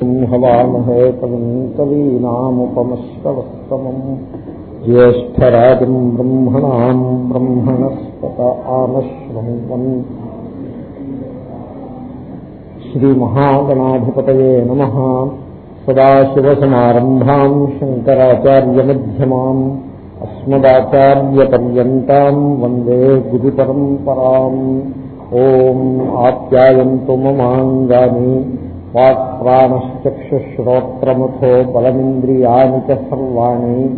सिंहवामहे कवीनामुपमश्रवत्तमम् ज्येष्ठराजम् ब्रह्मणाम् ब्रह्मणस्पत आमश्रम् श्रीमहागणाधिपतये नमः सदाशिवसमारम्भाम् शङ्कराचार्यमध्यमाम् अस्मदाचार्यपर्यन्ताम् वन्दे गुरुपरम्पराम् ओम् आप्यायन्तु ममाङ्गानि వాక్ప్రాణశ్చక్షుశ్రోత్రముఖో బలమింద్రియాణి చ సర్వాణి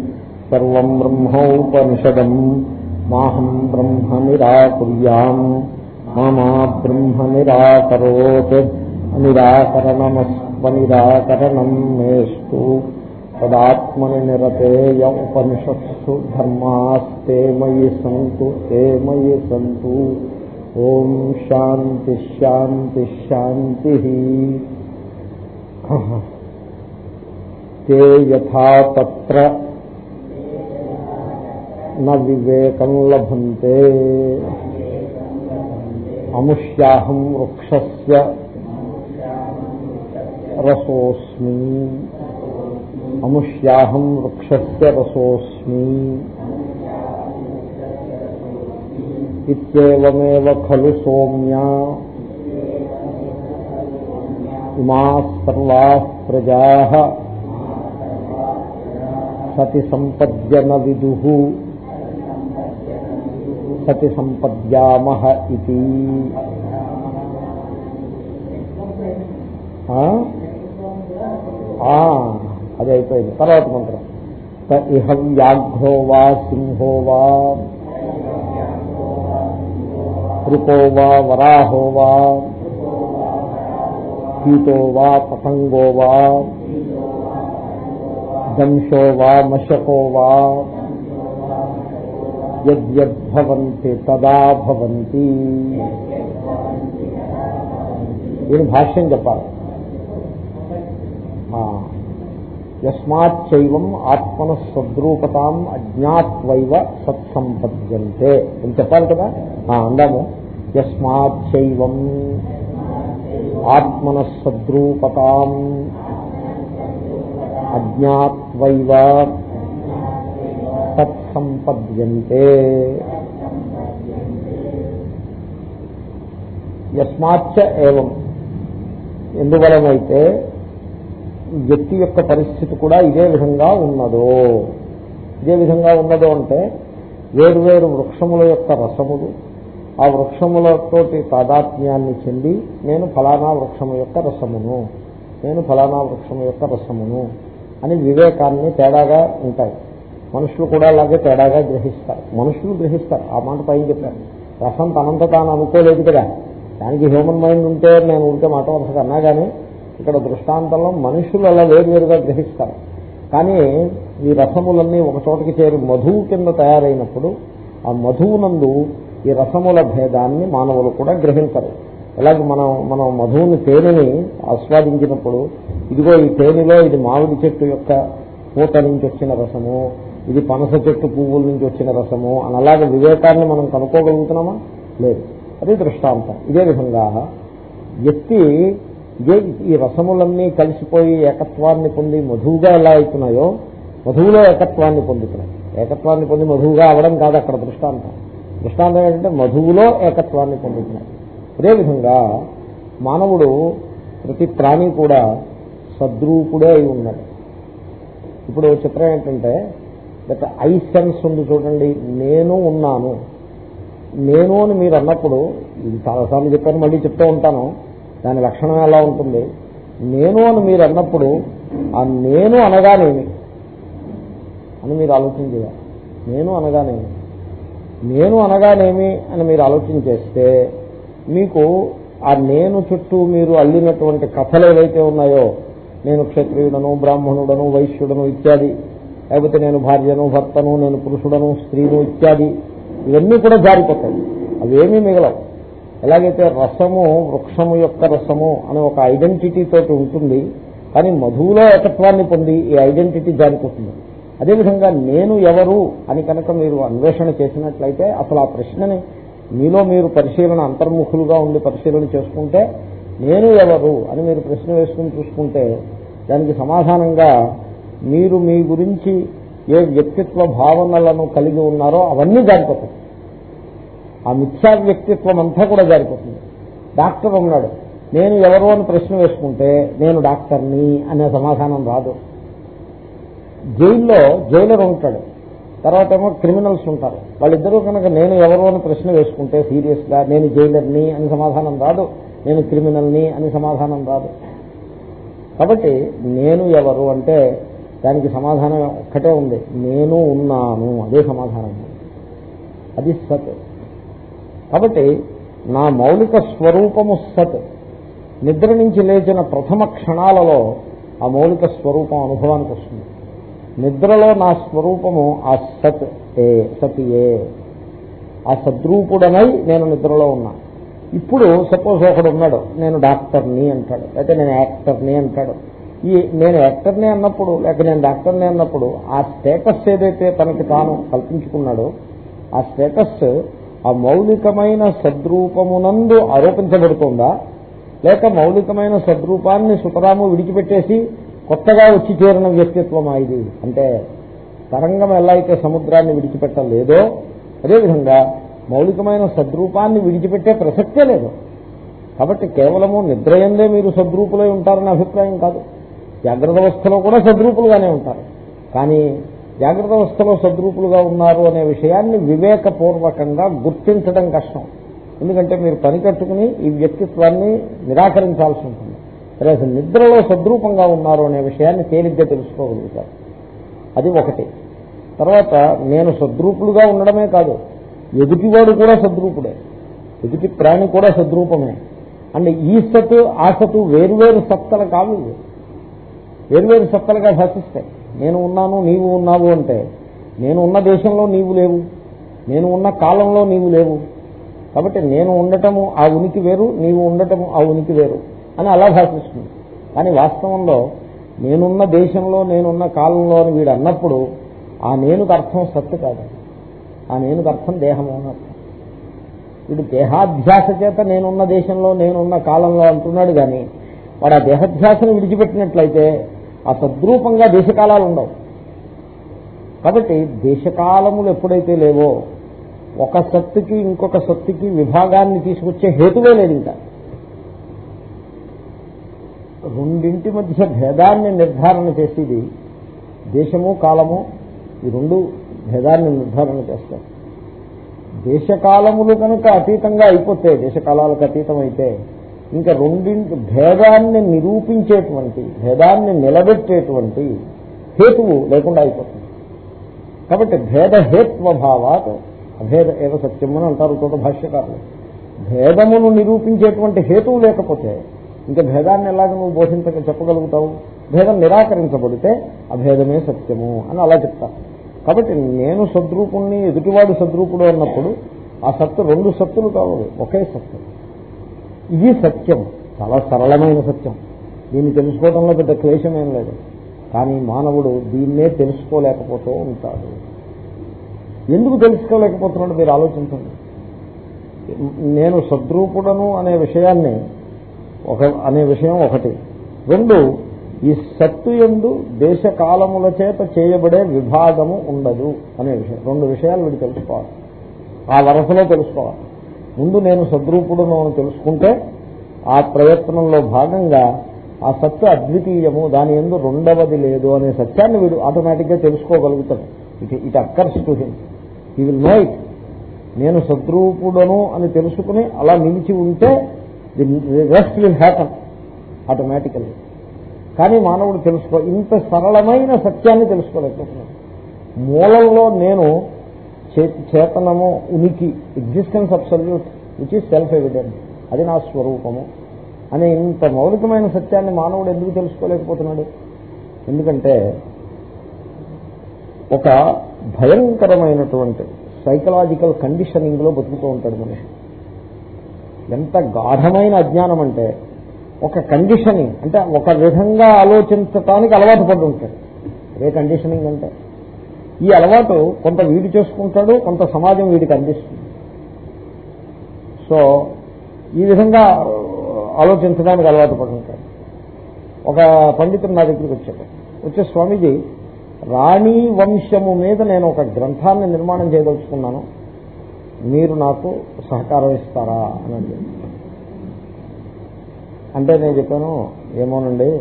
సర్వం బ్రహ్మోపనిషదం. మాహం బ్రహ్మ నిరాకుర్యాం మామా బ్రహ్మ నిరాకరోత్ నిరాకరణమస్వనిరాకరణం మేస్తు. తదాత్మని నిరతేయ ఉపనిషత్సు ధర్మాస్తే మయి సంతు తే మయి సంతు. ఓం శాంతి శాంతి శాంతి. తే యథా తత్ర న వివేకం లభంతే. అముష్యాహం వృక్షస్య రసోస్మి. అముష్యాహం వృక్షస్య రసోస్మి. ఇత్యేవమేవ ఖలు సౌమ్య. ఇమా సర్వా ప్రజా సతి సంపద్యన విదు సతి సంపద్యామహ ఇది అది అయిపోయింది. తర్వాత మంత్రం. ఇహ వ్యాఘ్రో వా సింహో వా కృపో వా వరాహో వా కీటో వా పతంగో వా దంశో వా మశకో వా యద్యద్భవంతి తదా భవంతి. దీని భాష్యం చెప్పాలి. యస్మాచ్చైవం ఆత్మన సద్రూపతాం అజ్ఞాత్వైవ సత్సంపద్యంతే. అని చెప్పాలి కదా? అందాము. యస్మాచ్చైవం ఆత్మన సద్రూపతాం అజ్ఞాత్వైవ తత్సంపద్యంతే యస్మాచ్చ ఏవం ఎందువలనైతే వ్యక్తి యొక్క పరిస్థితి కూడా ఇదే విధంగా ఉన్నదో ఇదే విధంగా ఉన్నదో అంటే వేరువేరు వృక్షముల యొక్క రసములు ఆ వృక్షములతోటి తాదాత్మ్యాన్ని చెంది నేను ఫలానా వృక్షము యొక్క రసమును నేను ఫలానా వృక్షము యొక్క రసమును అని వివేకాన్ని తేడాగా ఉంటాయి. మనుషులు కూడా అలాగే తేడాగా గ్రహిస్తారు. మనుషులు గ్రహిస్తారు. ఆ మాట పైన చెప్పారు. రసం తనంత తాను అనుకోలేదు కదా. దానికి హ్యూమన్ మైండ్ ఉంటే నేను ఉంటే మాట వరుస అన్నా కానీ ఇక్కడ దృష్టాంతంలో మనుషులు అలా వేరువేరుగా గ్రహిస్తారు. కానీ ఈ రసములన్నీ ఒక చోటకి చేరి మధువు కింద తయారైనప్పుడు ఆ మధువునందు ఈ రసముల భేదాన్ని మానవులు కూడా గ్రహించరు. ఎలాగే మనం మనం మధువుని తేనెని ఆస్వాదించినప్పుడు ఇదిగో ఈ తేనెలో ఇది మామిడి చెట్టు యొక్క పూత నుంచి వచ్చిన రసము ఇది పనస చెట్టు పువ్వుల నుంచి వచ్చిన రసము అని అలాగే వివేకాన్ని మనం కనుక్కోగలుగుతున్నామా? లేదు. అది దృష్టాంతం. ఇదే విధంగా వ్యక్తి ఈ రసములన్నీ కలిసిపోయి ఏకత్వాన్ని పొంది మధువుగా ఎలా అవుతున్నాయో మధువులో ఏకత్వాన్ని పొందుతున్నాయి. ఏకత్వాన్ని పొంది మధువుగా అవడం కాదు అక్కడ దృష్టాంతం. దృష్టాంతం ఏంటంటే మధువులో ఏకత్వాన్ని పొందుతున్నాయి అదేవిధంగా మానవుడు ప్రతి ప్రాణి కూడా సద్రూపుడే అయి ఉన్నాడు. ఇప్పుడు చిత్రం ఏంటంటే గత ఐ సెన్స్ ఉంది చూడండి నేను ఉన్నాను. నేను అని మీరు అన్నప్పుడు ఇది చాలాసార్లు చెప్పాను మళ్ళీ చెప్తూ ఉంటాను దాని లక్షణం ఎలా ఉంటుంది? నేను అని మీరు అన్నప్పుడు ఆ నేను అనగానేమి? అని మీరు ఆలోచన చేయాలి. నేను అనగానేమి? నేను అనగానేమి అని మీరు ఆలోచన చేస్తే మీకు ఆ నేను చుట్టూ మీరు అల్లినటువంటి కథలు ఏవైతే ఉన్నాయో నేను క్షత్రియుడను బ్రాహ్మణుడను వైశ్యుడను ఇత్యాది లేకపోతే నేను భార్యను భర్తను నేను పురుషుడను స్త్రీను ఇత్యాది ఇవన్నీ కూడా జారిపోతాయి. అవేమీ మిగలవు. ఎలాగైతే రసము వృక్షము యొక్క రసము అనే ఒక ఐడెంటిటీ తోటి ఉంటుంది కానీ మధువులో ఏకత్వాన్ని పొంది ఈ ఐడెంటిటీ జారిపోతుంది. అదేవిధంగా నేను ఎవరు అని కనుక మీరు అన్వేషణ చేసినట్లయితే అసలు ఆ ప్రశ్నని మీలో మీరు పరిశీలన అంతర్ముఖులుగా ఉండి పరిశీలన చేసుకుంటే నేను ఎవరు అని మీరు ప్రశ్న వేసుకుని చూసుకుంటే దానికి సమాధానంగా మీరు మీ గురించి ఏ వ్యక్తిత్వ భావనలను కలిగి ఉన్నారో అవన్నీ జారిపోతాయి. ఆ మిథ్యా వ్యక్తిత్వం అంతా కూడా జారిపోతుంది. డాక్టర్ ఉన్నాడు. నేను ఎవరు అని ప్రశ్న వేసుకుంటే నేను డాక్టర్ని అనే సమాధానం రాదు. జైల్లో జైలర్ ఉంటాడు. తర్వాత ఏమో క్రిమినల్స్ ఉంటారు. వాళ్ళిద్దరూ కనుక నేను ఎవరు అని ప్రశ్న వేసుకుంటే సీరియస్గా నేను జైలర్ని అని సమాధానం రాదు. నేను క్రిమినల్ని అని సమాధానం రాదు. కాబట్టి నేను ఎవరు అంటే దానికి సమాధానం ఒక్కటే ఉంది. నేను ఉన్నాను. అదే సమాధానం. అది సత్. కాబట్టి నా మౌలిక స్వరూపము సత్. నిద్ర నుంచి లేచిన ప్రథమ క్షణాలలో ఆ మౌలిక స్వరూపం అనుభవానికి వస్తుంది. నిద్రలో నా స్వరూపము ఆ సత్ ఏ సత్ ఏ. ఆ సద్రూపుడనై నేను నిద్రలో ఉన్నా. ఇప్పుడు సపోజ్ ఒకడు ఉన్నాడు నేను డాక్టర్ని అంటాడు లేకపోతే నేను యాక్టర్ని అంటాడు. ఈ నేను యాక్టర్ని అన్నప్పుడు లేక నేను డాక్టర్ని అన్నప్పుడు ఆ స్టేటస్ ఏదైతే తనకి తాను కల్పించుకున్నాడో ఆ స్టేటస్ ఆ మౌలికమైన సద్రూపమునందు ఆరోపించబడుతుందా? లేక మౌలికమైన సద్రూపాన్ని సుతరాము విడిచిపెట్టేసి కొత్తగా వచ్చి చేరిన వ్యక్తిత్వం ఇది. అంటే తరంగం ఎలా అయితే సముద్రాన్ని విడిచిపెట్టలేదో అదేవిధంగా మౌలికమైన సద్రూపాన్ని విడిచిపెట్టే ప్రసక్తే లేదు. కాబట్టి కేవలము నిద్రయందే మీరు సద్రూపులై ఉంటారనే అభిప్రాయం కాదు. జాగ్రత్త అవస్థలో కూడా సద్రూపులుగానే ఉంటారు. కానీ జాగ్రత్త అవస్థలో సద్రూపులుగా ఉన్నారు అనే విషయాన్ని వివేకపూర్వకంగా గుర్తించడం కష్టం. ఎందుకంటే మీరు పని కట్టుకుని ఈ వ్యక్తిత్వాన్ని నిరాకరించాల్సి ఉంటుంది. సరే అసలు నిద్రలో సద్రూపంగా ఉన్నారు అనే విషయాన్ని తేలిగ్గా తెలుసుకోగలుగుతారు. అది ఒకటి. తర్వాత నేను సద్రూపులుగా ఉండడమే కాదు ఎదుటివాడు కూడా సద్రూపుడే ఎదుటి ప్రాణి కూడా సద్రూపమే. అండ్ ఈ సత్తు ఆ సత్తు వేరువేరు సత్తలు కావు వేరువేరు సత్తలుగా భాషిస్తాయి. నేను ఉన్నాను నీవు ఉన్నావు అంటే నేను ఉన్న దేశంలో నీవు లేవు నేను ఉన్న కాలంలో నీవు లేవు. కాబట్టి నేను ఉండటము ఆ ఉనికి వేరు నీవు ఉండటము ఆ ఉనికి వేరు. అని అలా భాషిస్తుంది. కానీ వాస్తవంలో నేనున్న దేశంలో నేనున్న కాలంలో అని వీడు అన్నప్పుడు ఆ నేనుకు అర్థం సత్తు కాదు. ఆ నేనుకు అర్థం దేహము అని అర్థం. వీడు దేహాధ్యాస చేత నేనున్న దేశంలో నేనున్న కాలంలో అంటున్నాడు కానీ వాడు ఆ దేహాధ్యాసను విడిచిపెట్టినట్లయితే ఆ సద్రూపంగా దేశకాలాలు ఉండవు. కాబట్టి దేశకాలములు ఎప్పుడైతే లేవో ఒక సత్తుకి ఇంకొక సత్తుకి విభాగాన్ని తీసుకొచ్చే హేతువే లేదు ఇంకా. రెండింటి మధ్య భేదాన్ని నిర్ధారణ చేసేది దేశము కాలము ఈ రెండు భేదాన్ని నిర్ధారణ చేస్తారు దేశకాలములు కనుక అతీతంగా అయిపోతే దేశకాలాలకు అతీతం అయితే ఇంకా రెండింటి భేదాన్ని నిరూపించేటువంటి భేదాన్ని నిలబెట్టేటువంటి హేతువు లేకుండా అయిపోతుంది. కాబట్టి భేద హేత్వభావాత్ అభేద ఏవ సత్యం అని అంటారు తోట భాష్యకారులు. భేదమును నిరూపించేటువంటి హేతువు లేకపోతే ఇంకా భేదాన్ని ఎలాగ నువ్వు బోధించక చెప్పగలుగుతావు? భేదం నిరాకరించబడితే అభేదమే సత్యము అని అలా చెప్తాను కాబట్టి నేను సద్రూపుణ్ణి ఎదుటివాడు సద్రూపుడు అన్నప్పుడు ఆ సత్తు రెండు సత్తులు కావాలి ఒకే సత్తు. ఇది సత్యం చాలా సరళమైన సత్యం. దీన్ని తెలుసుకోవడంలో పెద్ద క్లేశం ఏం లేదు. కానీ మానవుడు దీన్నే తెలుసుకోలేకపోతూ ఉంటాడు. ఎందుకు తెలుసుకోలేకపోతున్నాడు? మీరు ఆలోచించండి. నేను సద్రూపుడను అనే విషయాన్ని ఒక అనే విషయం ఒకటి. రెండు ఈ సత్తు ఎందు దేశ కాలముల చేత చేయబడే విభాగము ఉండదు అనే విషయం. రెండు విషయాలు వీడు తెలుసుకోవాలి. ఆ వరసలో తెలుసుకోవాలి. ముందు నేను సద్రూపుడును అని తెలుసుకుంటే ఆ ప్రయత్నంలో భాగంగా ఆ సత్తు అద్వితీయము దాని ఎందు రెండవది లేదు అనే సత్యాన్ని వీడు ఆటోమేటిక్గా తెలుసుకోగలుగుతాడు. It it occurs to him he will know it నేను సద్రూపుడను అని తెలుసుకుని అలా నిలిచి ఉంటే the rest will happen automatically కానీ మానవుడు తెలుసుకో ఇంత సరళమైన సత్యాన్ని తెలుసుకోలేకపోతున్నాడు. మూలంలో నేను చేతనము ఉనికి existence absolute which is self evident అది నా స్వరూపము అనే ఇంత మౌలికమైన సత్యాన్ని మానవుడు ఎందుకు తెలుసుకోలేకపోతున్నాడు? ఎందుకంటే ఒక భయంకరమైనటువంటి సైకలాజికల్ కండిషనింగ్లో బతుకుతూ ఉంటాడు మనిషి. ఎంత గాఢమైన అజ్ఞానం అంటే ఒక కండిషనింగ్ అంటే ఒక విధంగా ఆలోచించటానికి అలవాటు పడి ఉంటాడు. ఏ కండిషనింగ్ అంటే ఈ అలవాటు కొంత వీడి చేసుకుంటాడు కొంత సమాజం వీడికి అందిస్తుంది. సో ఈ విధంగా ఆలోచించడానికి అలవాటు పడుతుంటాడు ఒక పండితుడు నా దగ్గరికి వచ్చాడు. వచ్చే స్వామీజీ రాణి వంశము మీద నేను ఒక గ్రంథాన్ని నిర్మాణం చేయదలుచుకున్నాను. మీరు నాకు సహకారం ఇస్తారా? అని అడిగాడు అంటే నేను చెప్పాను ఏమోనండి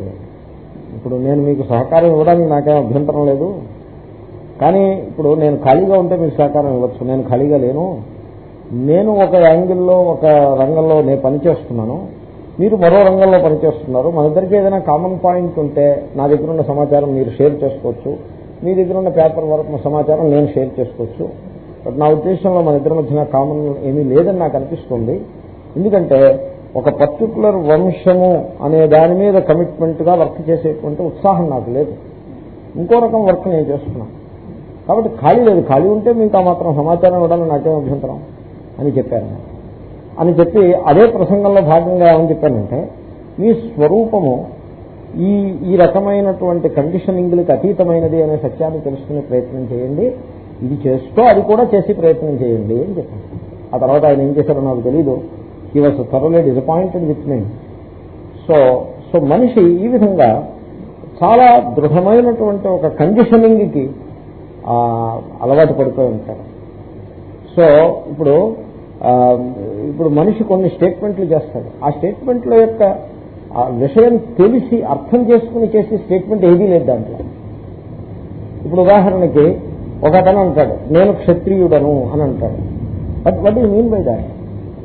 ఇప్పుడు నేను మీకు సహకారం ఇవ్వడానికి నాకేం అభ్యంతరం లేదు. కానీ ఇప్పుడు నేను ఖాళీగా ఉంటే మీకు సహకారం ఇవ్వచ్చు. నేను ఖాళీగా లేను. నేను ఒక యాంగిల్లో ఒక రంగంలో నేను పనిచేస్తున్నాను. మీరు మరో రంగంలో పనిచేస్తున్నారు. మన ఇద్దరికి ఏదైనా కామన్ పాయింట్ ఉంటే నా దగ్గర ఉన్న సమాచారం మీరు షేర్ చేసుకోవచ్చు. మీ దగ్గర ఉన్న పేపర్ వరకు సమాచారం నేను షేర్ చేసుకోవచ్చు. బట్ నా ఉద్దేశంలో మన ఇద్దరి మధ్యన కామన్ ఏమీ లేదని నాకు అనిపిస్తుంది. ఎందుకంటే ఒక పర్టికులర్ వంశము అనే దాని మీద కమిట్మెంట్గా వర్క్ చేసేటువంటి ఉత్సాహం నాకు లేదు. ఇంకో రకం వర్క్ నేను చేస్తున్నాను. కాబట్టి ఖాళీ లేదు. ఖాళీ ఉంటే మీకు ఆ మాత్రం సమాచారం ఇవ్వడానికి నాకేం అభ్యంతరం అని చెప్పాను అని చెప్పి అదే ప్రసంగంలో భాగంగా ఏమని చెప్పానంటే మీ స్వరూపము ఈ ఈ రకమైనటువంటి కండిషనింగ్లకు అతీతమైనది అనే సత్యాన్ని తెలుసుకునే ప్రయత్నం చేయండి. ఇది చేస్తూ అది కూడా చేసి ప్రయత్నం చేయండి అని చెప్పాను ఆ తర్వాత ఆయన ఏం చేశారో నాకు తెలీదు. He was thoroughly disappointed with me so so మనిషి ఈ విధంగా చాలా దృఢమైనటువంటి ఒక కండిషనింగ్కి అలవాటు పడిపోయి ఉంటాడు. సో ఇప్పుడు ఇప్పుడు మనిషి కొన్ని స్టేట్మెంట్లు చేస్తాడు. ఆ స్టేట్మెంట్ల యొక్క ఆ విషయం తెలిసి అర్థం చేసుకుని చేసే స్టేట్మెంట్ ఏదీ లేదు దాంట్లో. ఇప్పుడు ఉదాహరణకి ఒక అతను అంటాడు నేను క్షత్రియుడను అని అంటాడు. బట్ వట్ ఈ మీన్ బై దాట్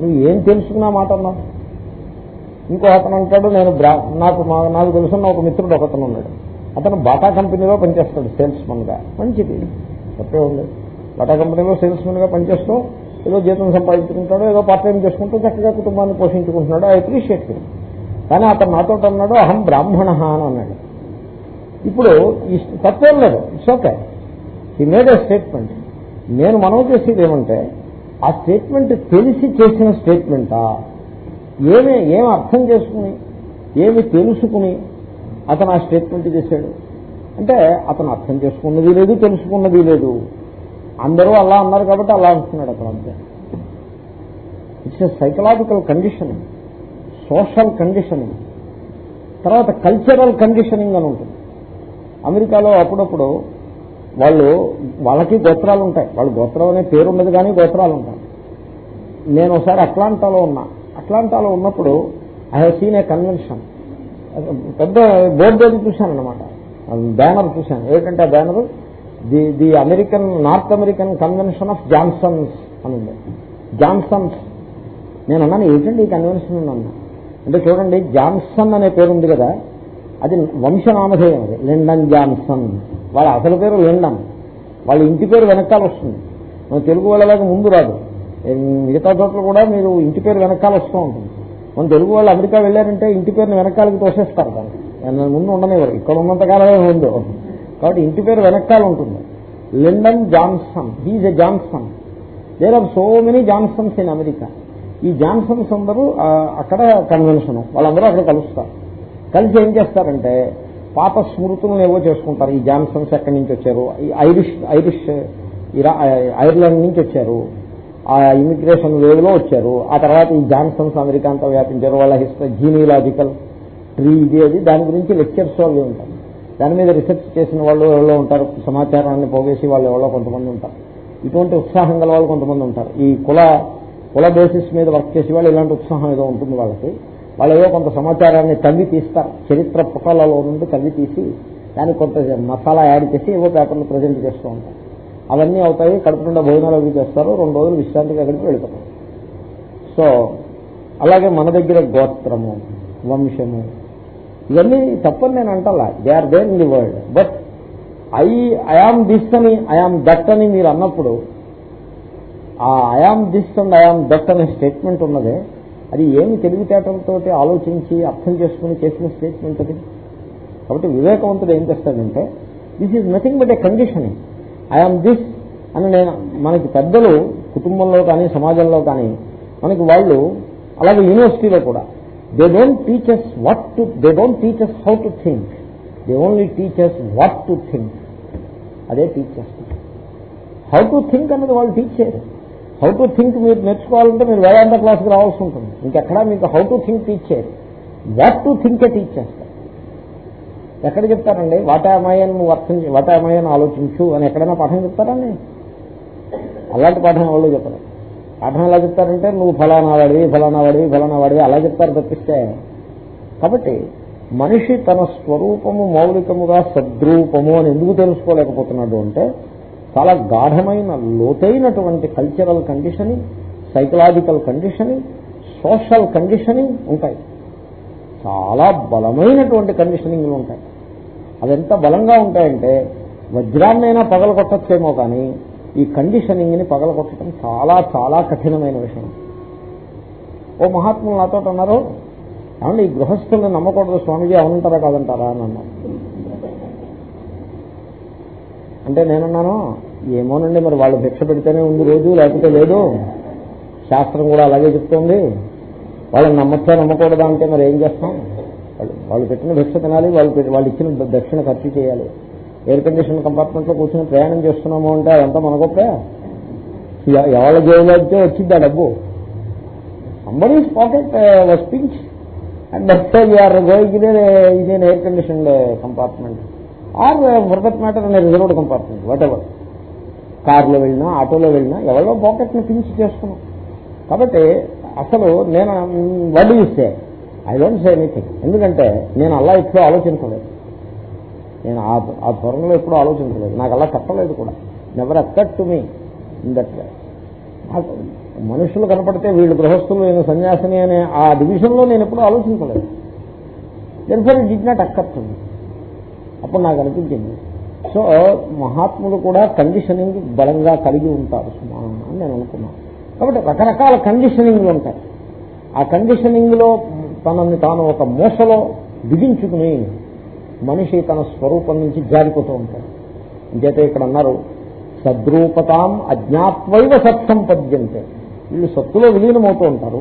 నువ్వు ఏం తెలుసుకున్నా మాట అన్నావు? ఇంకో అతను అంటాడు నేను బ్రా నాకు మా- నాకు తెలుసున్న ఒక మిత్రుడు ఒకతను ఉన్నాడు. అతను బాటా కంపెనీలో పనిచేస్తాడు సేల్స్ మన్గా మంచిది. తప్పే ఉంది. బాటా కంపెనీలో సేల్స్ మన్గా పనిచేస్తూ ఏదో జీతం సంపాదించుకుంటాడు ఏదో పార్ట్ టైం చేసుకుంటూ చక్కగా కుటుంబాన్ని పోషించుకుంటున్నాడు. ఐ అప్రిషియేట్ కానీ అతను నాతో అన్నాడు అహం బ్రాహ్మణ అని అన్నాడు. ఇప్పుడు తప్పేం లేదు. It's okay he made a statement నేను మనం చేసేది ఏమంటే ఆ స్టేట్మెంట్ తెలిసి చేసిన స్టేట్మెంటా ఏమి ఏం అర్థం చేసుకుని ఏమి తెలుసుకుని అతను ఆ స్టేట్మెంట్ చేశాడు? అంటే అతను అర్థం చేసుకున్నది లేదు తెలుసుకున్నది లేదు. అందరూ అలా అన్నారు కాబట్టి అలా అంటున్నాడు అతను అంతే. It's a psychological conditioning social conditioning తర్వాత కల్చరల్ కండిషనింగ్ అని ఉంటుంది. అమెరికాలో అప్పుడప్పుడు వాళ్ళు వాళ్ళకి గోత్రాలు ఉంటాయి వాళ్ళు గోత్రం అనే పేరు ఉండదు కానీ గోత్రాలు ఉంటాయి నేను ఒకసారి అట్లాంటాలో ఉన్నా. అట్లాంటాలో ఉన్నప్పుడు I have seen a convention పెద్ద బోర్డు అది చూశాను అనమాట బ్యానర్ చూశాను. ఏంటంటే ఆ banner? The the American North American convention of Johnsons అని ఉంది. జాన్సన్స్ నేను అన్నాను ఏంటండి ఈ కన్వెన్షన్ అన్నా. అంటే చూడండి జాన్సన్ అనే పేరు ఉంది కదా. అది వంశనామధేయం అది. లిండన్ జాన్సన్ వాళ్ళ అసలు పేరు లిండన్ వాళ్ళ ఇంటి పేరు వెనకాల వస్తుంది. మన తెలుగు వాళ్ళలాగా ముందు రాదు. మిగతా చోట్ల కూడా మీరు ఇంటి పేరు వెనకాల వస్తూ ఉంటుంది. మన తెలుగు వాళ్ళు అమెరికా వెళ్ళారంటే ఇంటి పేరుని వెనకాలకి తోసేస్తారు దాన్ని. ముందు ఉండనివ్వరు. ఇక్కడ ఉన్నంత కాలమే ఉందో కాబట్టి ఇంటి పేరు వెనకాల ఉంటుంది. Lyndon Johnson. He's a Johnson. There are so many Johnsons in America ఈ జాన్సన్స్ అందరూ అక్కడ కన్వెన్షన్ వాళ్ళందరూ అక్కడ కలుస్తారు. కలిసి ఏం చేస్తారంటే పాత స్మృతులను ఏవో చేసుకుంటారు. ఈ జాన్సన్స్ ఎక్కడి నుంచి వచ్చారు? ఈ ఐరిష్ ఐరిష్ ఇరా- ఐర్లాండ్ నుంచి వచ్చారు. ఆ ఇమిగ్రేషన్ వేవ్లో వచ్చారు. ఆ తర్వాత ఈ జాన్సన్స్ అమెరికా అంతా వ్యాపించారు. వాళ్ళ హిస్టరీ జీనియలాజికల్ ట్రీ ఇది అది. దాని గురించి లెక్చర్స్ వాళ్ళు ఉంటారు. దాని మీద రీసెర్చ్ చేసిన వాళ్ళు ఎవరో ఉంటారు. సమాచారాన్ని పోగేసి వాళ్ళు ఎవరో కొంతమంది ఉంటారు. ఇటువంటి ఉత్సాహం గల వాళ్ళు కొంతమంది ఉంటారు. ఈ కుల కుల బేసిస్ మీద వర్క్ చేసే వాళ్ళు ఇలాంటి ఉత్సాహం ఏదో ఉంటుంది వాళ్ళకి. వాళ్ళు కొంత సమాచారాన్ని తవ్వి తీస్తారు. చరిత్ర పుటలలో నుండి తవ్వి తీసి దానికి కొంత మసాలా యాడ్ చేసి ఏవో పేపర్లు ప్రజెంట్ చేస్తూ ఉంటారు. అవన్నీ అవుతాయి కడుపు నిండా భోజనాలు అవి చేస్తారు రెండు రోజులు విశ్రాంతిగా అక్కడికి వెళ్ళిపోతారు. సో అలాగే మన దగ్గర గోత్రము వంశము ఇవన్నీ తప్పని నేను అంటలా. They are there in the world but I I'm this అని ఐఆమ్ దట్ అని మీరు అన్నప్పుడు ఆ I'm this and I'm that అనే స్టేట్మెంట్ ఉన్నదే అది ఏమి తెలివితేటలతో ఆలోచించి అర్థం చేసుకుని చేసిన స్టేట్మెంట్ అది. కాబట్టి వివేకవంతుడు ఏం చేస్తాడంటే this is nothing but a conditioning I'm this అని నేను మనకి పెద్దలు కుటుంబంలో కానీ సమాజంలో కానీ మనకి వాళ్ళు అలాగే యూనివర్సిటీలో కూడా they don't teachers what to they don't teachers how to think they only teachers what to think అదే టీచ్ చేస్తారు హౌ టు థింక్ అన్నది వాళ్ళు టీచ్ చేయరు. హౌ టు థింక్ మీరు నేర్చుకోవాలంటే మీరు వేదాంత క్లాస్కి రావాల్సి ఉంటుంది. ఇంకెక్కడా మీకు హౌ టు థింక్ టీచ్ చేయాలి. వాట్ టు థింక్ టీచ్ చేస్తారు? ఎక్కడ చెప్తారండి? వాటామయ్యను నువ్వు అర్థం వాటామయ్యను ఆలోచించు అని ఎక్కడైనా పాఠం చెప్తారండి? అలాంటి పాఠం వాళ్ళు చెప్పరు పాఠం ఎలా చెప్తారంటే నువ్వు ఫలానా వాడివి ఫలానా వాడివి ఫలానా వాడివి అలా చెప్తారు తప్పిస్తే. కాబట్టి మనిషి తన స్వరూపము మౌలికముగా సద్రూపము అని ఎందుకు తెలుసుకోలేకపోతున్నాడు అంటే చాలా గాఢమైన లోతైనటువంటి cultural conditioning psychological conditioning social conditioning ఉంటాయి. చాలా బలమైనటువంటి కండిషనింగ్లు ఉంటాయి. అవి ఎంత బలంగా ఉంటాయంటే వజ్రాన్నైనా పగలగొట్టచ్చేమో కానీ ఈ కండిషనింగ్ని పగలగొట్టడం చాలా చాలా కఠినమైన విషయం. ఓ మహాత్ములు నాతో అన్నారు ఏమంటే ఈ గృహస్థుల్ని నమ్మకూడదు స్వామిజీ అవునంటారా కాదంటారా? అని అన్నారు. అంటే నేనున్నాను ఏమోనండి మరి వాళ్ళు భిక్ష పెడితేనే ఉంది రోజు లేకపోతే లేదు. శాస్త్రం కూడా అలాగే చెప్తోంది. వాళ్ళని నమ్మచ్చా నమ్మకూడదా అంటే మరి ఏం చేస్తాం? వాళ్ళు వాళ్ళు పెట్టిన భిక్ష తినాలి వాళ్ళు వాళ్ళు ఇచ్చిన దక్షిణ ఖర్చు చేయాలి. ఎయిర్ కండిషన్ కంపార్ట్మెంట్లో కూర్చొని ప్రయాణం చేస్తున్నాము అంటే అదంతా మన గొప్ప. ఎవరి జైలు అయితే వచ్చింది ఆ డబ్బు somebody's pocket was pinched and that's or going in in air condition compartment or for that matter అనే రిజర్వ్డ్ కంపార్ట్మెంట్ వాట్ ఎవర్ కార్లో వెళ్ళినా ఆటోలో వెళ్ళినా ఎవరో పాకెట్ని ఫినిష్ చేసుకున్నాం. కాబట్టి అసలు నేను వడ్డీ ఇస్తే ఐ డోంట్ సే ఎనీథింగ్ ఎందుకంటే నేను అలా ఎప్పుడూ ఆలోచించలేదు. నేను ఆ ఆ ధోరణిలో ఎప్పుడూ ఆలోచించలేదు. నాకు అలా చెప్పలేదు కూడా. Never occurred to me in that మనుషులు కనపడితే వీళ్ళు గృహస్థులు నేను సన్యాసిని అనే ఆ డివిజన్లో నేను ఎప్పుడూ ఆలోచించలేదు. Therefore it did not occurred me అప్పుడు నాకు అనిపించింది. సో మహాత్ములు కూడా కండిషనింగ్ బలంగా కలిగి ఉంటారు సుమా అని నేను అనుకున్నాను కాబట్టి రకరకాల కండిషనింగ్లు ఉంటాయి. ఆ కండిషనింగ్లో తనని తాను ఒక మూసలో బిగించుకుని మనిషి తన స్వరూపం నుంచి జారిపోతూ ఉంటాడు. ఇంకైతే ఇక్కడ అన్నారు సద్రూపతాం అజ్ఞాత్వైవ సత్సంపద్యంతే. వీళ్ళు సత్తులో విలీనమవుతూ ఉంటారు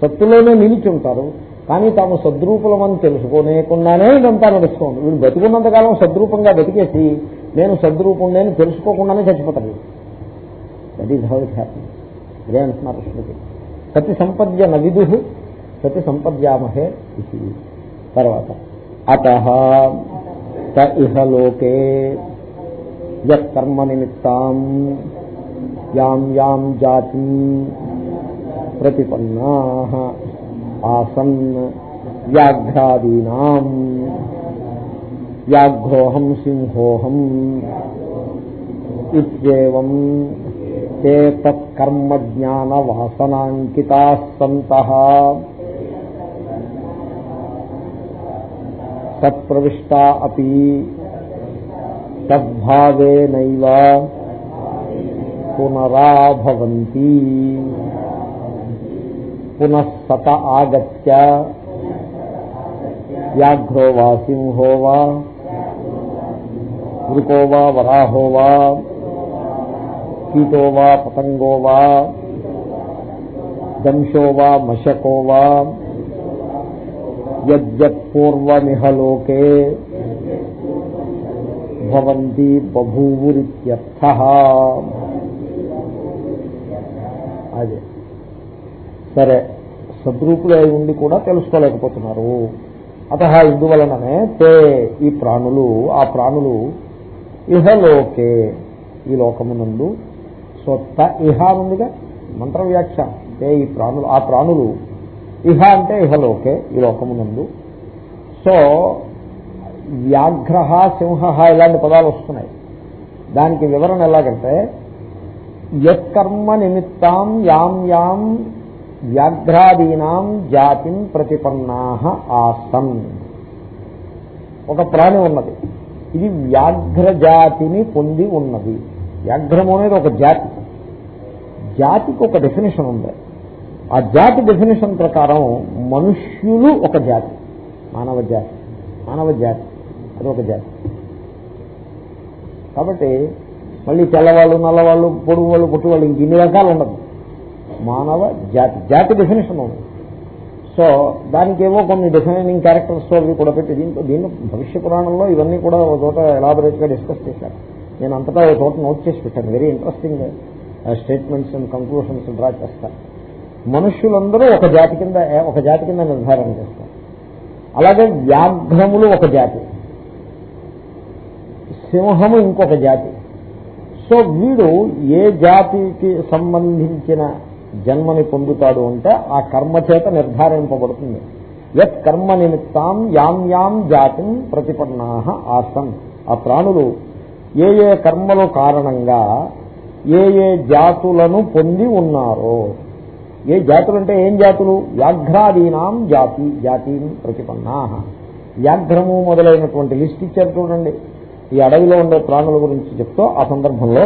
సత్తులోనే నిలిచి ఉంటారు కానీ తాము సద్రూపులమని తెలుసుకోనేకుండానే ఇదంతా నడుస్తుంది. వీడు బతుకున్నంతకాలం సద్రూపంగా బతికేసి నేను సద్రూపం నేను తెలుసుకోకుండానే చచ్చిపోతాను that is how it happy ఇదే అంటున్నారు శృతి సతి సంపద్య నవిదు సతి సంపద్యామహే ఇది తర్వాత అత ఇహ లోకే యత్కర్మ నిమిత్తాం యాం యాం జాతి ప్రతిపన్నా. ఆసన్ వ్యాఘ్రాదీనాం. వ్యాఘ్రోహం సింహోహం ఇత్యేవం తే తత్కర్మజ్ఞానవాసనాంకితా సంత తత్ప్రవిష్టా అపి తద్భావేనైవ పునరాభవంతి. पुनः सत आगत्य व्याघ्रो वा सिंहो वा वृको वा वराहो वा कीटो वा पतंगो वा दंशो वा मशको वा यज्जत्पूर्वमिह लोके भवन्ति సరే సద్రూపులే ఉండి కూడా తెలుసుకోలేకపోతున్నారు. అత ఇందువలననే తే ఈ ప్రాణులు ఆ ప్రాణులు ఇహలోకే ఈ లోకమునందు సో త ఇహ అనుందిగా మంత్ర వ్యాఖ్య తే ఈ ప్రాణులు ఆ ప్రాణులు ఇహ అంటే ఇహలోకే ఈ లోకమునందు. సో వ్యాఘ్ర సింహ ఇలాంటి పదాలు వస్తున్నాయి. దానికి వివరణ ఎలాగంటే యత్కర్మ నిమిత్తాం యాం యాం వ్యాఘ్రాదీనాం జాతిం ప్రతిపన్నా ఆసన్. ఒక ప్రాణి ఉన్నది. ఇది వ్యాఘ్రజాతిని పొంది ఉన్నది. వ్యాఘ్రము అనేది ఒక జాతి. జాతికి ఒక డెఫినేషన్ ఉంది. ఆ జాతి డెఫినేషన్ ప్రకారం మనుష్యులు ఒక జాతి. మానవ జాతి. మానవ జాతి. అది ఒక జాతి. కాబట్టి మళ్ళీ తెల్లవాళ్ళు నల్లవాళ్ళు పొడుగు వాళ్ళు పుట్టువాళ్ళు ఇంక ఇన్ని రకాలు ఉండదు. మానవ జాతి జాతి డెఫినేషన్ ఉంది. సో దానికి ఏవో కొన్ని డిఫైనింగ్ క్యారెక్టర్స్ అవి కూడా పెట్టి దీంట్లో దీన్ని భవిష్య పురాణంలో ఇవన్నీ కూడా ఒక చోట ఎలాబరేట్గా డిస్కస్ చేశారు. నేను అంతటా ఒక చోట నోట్ చేసి పెట్టాను. Very interesting statements and conclusions draw చేస్తారు మనుష్యులందరూ ఒక జాతి కింద ఒక జాతి కింద నిర్ధారణ చేస్తారు. అలాగే వ్యాఘ్రములు ఒక జాతి. సింహము ఇంకొక జాతి. సో వీడు ఏ జాతికి సంబంధించిన జన్మని పొందుతాడు అంటే ఆ కర్మ చేత నిర్ధారింపబడుతుంది. యత్ కర్మ నిమిత్తాం యాం యాం జాతిం ప్రతిపన్నా ఆసన్. ఆ ప్రాణులు ఏ ఏ కర్మల కారణంగా ఏ ఏ జాతులను పొంది ఉన్నారో ఏ జాతులు అంటే ఏం జాతులు? వ్యాఘ్రాదీనాం జాతి జాతి ప్రతిపన్నా. వ్యాఘ్రము మొదలైనటువంటి లిస్ట్ ఇచ్చారు చూడండి. ఈ అడవిలో ఉండే ప్రాణుల గురించి చెప్తూ ఆ సందర్భంలో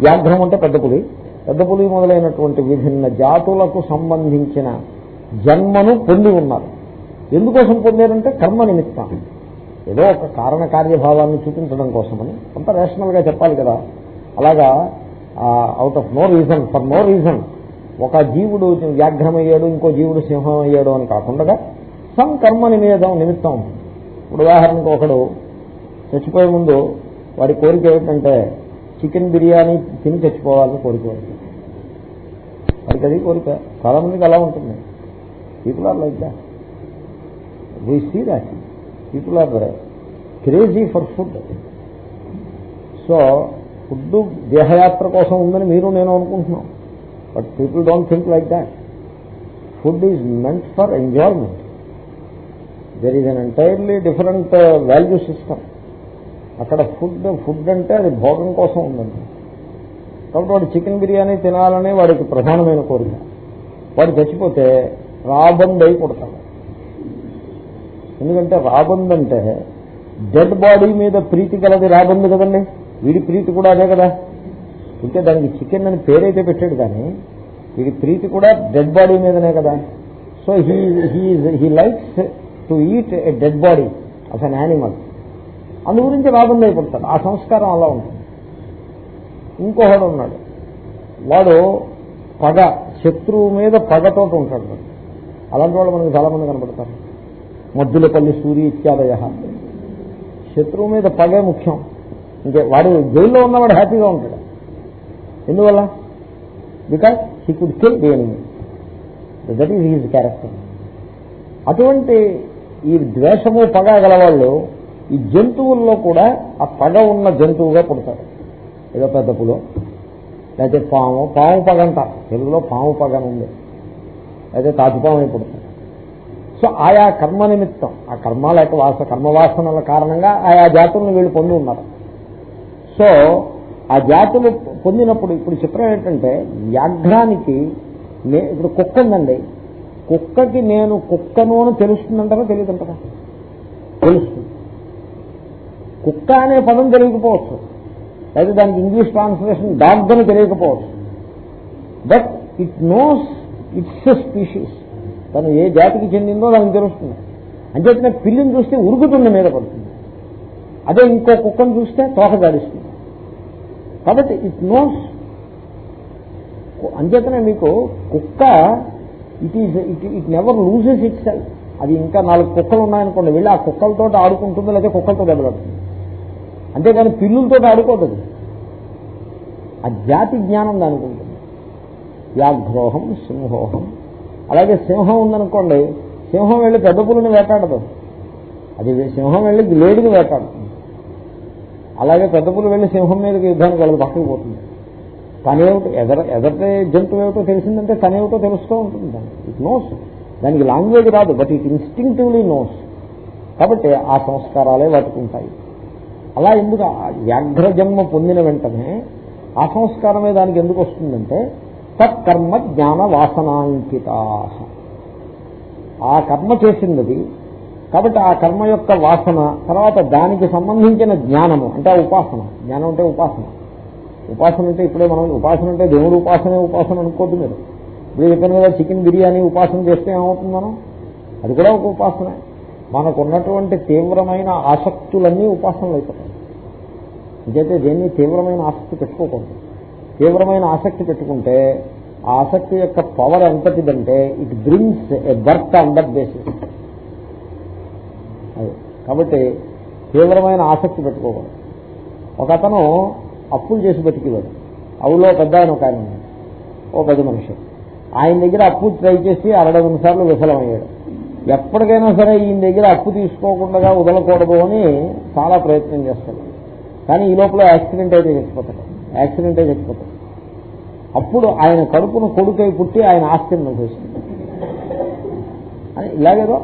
వ్యాఘ్రం అంటే పెద్ద పులి. పెద్ద పులి మొదలైనటువంటి విభిన్న జాతులకు సంబంధించిన జన్మను పొంది ఉన్నారు. ఎందుకోసం పొందారంటే కర్మ నిమిత్తం. ఏదో ఒక కారణ కార్యభావాన్ని చూపించడం కోసమని. కొంత రేషనల్గా చెప్పాలి కదా. అలాగా out of no reason for no reason ఒక జీవుడు వ్యాఘ్రం అయ్యాడు ఇంకో జీవుడు సింహం అయ్యాడు అని కాకుండా సమ్ కర్మ నిమిదం నిమిత్తం. ఇప్పుడు ఉదాహరణకు ఒకడు చచ్చిపోయే ముందు వాడి కోరిక ఏమిటంటే చికెన్ బిర్యానీ తిని చచ్చిపోవాలని కోరిక వాడికి వాడికి అది కోరిక. చాలా మందికి అలా ఉంటుంది. People are like that we see that people are crazy for food so food దేహయాత్ర కోసం ఉందని మీరు నేను అనుకుంటున్నాం. But people don't think like that food is meant for enjoyment there is an entirely different value system అక్కడ food food అంటే అది భోగం కోసం ఉందండి. కాబట్టి వాడు చికెన్ బిర్యానీ తినాలని వాడికి ప్రధానమైన కోరిక. వాడు చచ్చిపోతే రాబంద్ అయి పుడతాడు. ఎందుకంటే రాబంద్ అంటే డెడ్ బాడీ మీద ప్రీతి కలది రాబంద్ కదండి. వీడి ప్రీతి కూడా అదే కదా. ఇంకే దానికి చికెన్ అని పేరైతే పెట్టాడు కానీ వీడి ప్రీతి కూడా డెడ్ బాడీ మీదనే కదా. So he he likes to eat a dead body as an animal. అందు గురించి లాభం అయిపోతాడు ఆ సంస్కారం అలా ఉంటుంది. ఇంకొకడు ఉన్నాడు. వాడు పగ శత్రువు మీద పగతో ఉంటాడు వాడు. అలాంటి వాళ్ళు మనకి చాలా మంది కనపడతారు మద్దులపల్లి సూర్య ఇత్యాదయ. శత్రువు మీద పగే ముఖ్యం. ఇంకే వాడు జైల్లో ఉన్నవాడు హ్యాపీగా ఉంటాడు. ఎందువల్ల? Because he could kill the that is his character అటువంటి ఈ ద్వేషము పగ గలవాళ్ళు ఈ జంతువుల్లో కూడా ఆ పగ ఉన్న జంతువుగా పుడతారు. ఏదో పెద్ద పులో. లేకపోతే పాము పాము పగ అంటారు. తెలుగులో పాము పగ అని ఉంది. అయితే తాజుపాము అయి పుడతారు. సో ఆయా కర్మ నిమిత్తం ఆ కర్మ లేక వాస కర్మవాసనల కారణంగా ఆయా జాతులను వీళ్ళు పొంది ఉన్నారు. సో ఆ జాతులు పొందినప్పుడు ఇప్పుడు చిత్రం ఏంటంటే వ్యాఘ్రానికి ఇప్పుడు కుక్క ఉందండి. కుక్కకి నేను కుక్కను అని తెలుస్తుందంటారా తెలియదంటారా? తెలుస్తుంది. కుక్క అనే పదం తెలియకపోవచ్చు. అయితే దానికి ఇంగ్లీష్ ట్రాన్స్లేషన్ డాగ్ అని తెలియకపోవచ్చు. But it knows its species తను ఏ జాతికి చెందిందో దానికి తెలుస్తుంది. అంచేతనే పిల్లిని చూస్తే ఉరుగుతుండ మీద పడుతుంది. అదే ఇంకో కుక్కను చూస్తే తోక గాడిస్తుంది కాబట్టి ఇట్ నోస్ అంచేతనే మీకు కుక్క it is it it never loses itself అది ఇంకా నాలుగు కుక్కలు ఉన్నాయనుకోండి వెళ్ళి ఆ కుక్కలతో ఆడుకుంటుందో లేదా కుక్కలతో దెబ్బలాడుతుంది అంతేకాని పిల్లులతో ఆడుకోదు ఆ జాతి జ్ఞానం దానికి ఉంటుంది. వ్యాఘ్రోహం సింహోహం. అలాగే సింహం ఉందనుకోండి సింహం వెళ్ళి పెద్ద పులిని వేటాడదు. అది సింహం వెళ్ళి లేడిని వేటాడుతుంది. అలాగే పెద్ద పులి వెళ్ళి సింహం మీదకి యుద్ధానికి వెళ్ళదు పక్కకు పోతుంది. తనేమిటో ఎదర ఎదటి జంతువు ఏమిటో తెలిసిందంటే తనేమిటో తెలుస్తూ ఉంటుంది దానికి. ఇట్ నోస్ దానికి లాంగ్వేజ్ రాదు బట్ ఇట్ ఇన్స్టింక్టివ్లీ నోస్ కాబట్టి ఆ సంస్కారాలే వాటికి ఉంటాయి. అలా ఎందుకు? వ్యాఘ్ర జన్మ పొందిన వెంటనే ఆ సంస్కారమే దానికి ఎందుకు వస్తుందంటే తత్కర్మ జ్ఞాన వాసనాంకిత. ఆ కర్మ చేసినది కాబట్టి ఆ కర్మ యొక్క వాసన తర్వాత దానికి సంబంధించిన జ్ఞానము అంటే ఆ ఉపాసన. జ్ఞానం అంటే ఉపాసన. ఉపాసన అంటే ఇప్పుడే మనం ఉపాసన అంటే దేవుడు ఉపాసన ఉపాసన అనుకోద్దు మీరు. ఇప్పుడు చెప్పిన కదా చికెన్ బిర్యానీ ఉపాసన చేస్తే ఏమవుతుంది మనం? అది కూడా ఒక ఉపాసన. మనకు ఉన్నటువంటి తీవ్రమైన ఆసక్తులన్నీ ఉపాసనలు అయిపోతాయి. ఇంకైతే దేన్ని తీవ్రమైన ఆసక్తి పెట్టుకోకూడదు. తీవ్రమైన ఆసక్తి పెట్టుకుంటే ఆ ఆసక్తి యొక్క power ఎంతటిదంటే it brings a birth under basis అది. కాబట్టి తీవ్రమైన ఆసక్తి పెట్టుకోకూడదు. ఒక అతను అప్పులు చేసి బతికేవాడు. అవులో పెద్ద ఆయన ఒక ఆయన ఒక ఓ పెద్ద మనిషి. ఆయన దగ్గర అప్పు ట్రై చేసి అరవై సార్లు విఫలమయ్యాడు. ఎప్పటికైనా సరే ఈయన దగ్గర అప్పు తీసుకోకుండా వదలకూడదు అని చాలా ప్రయత్నం చేస్తాడు. కానీ ఈ లోపల యాక్సిడెంట్ అయితే చచ్చిపోతాడు. యాక్సిడెంట్ అయితే చచ్చిపోతాడు. అప్పుడు ఆయన కడుపును కొడుకై పుట్టి ఆయన ఆస్తిని నడిచేస్తుంది అని ఇలాగేదో.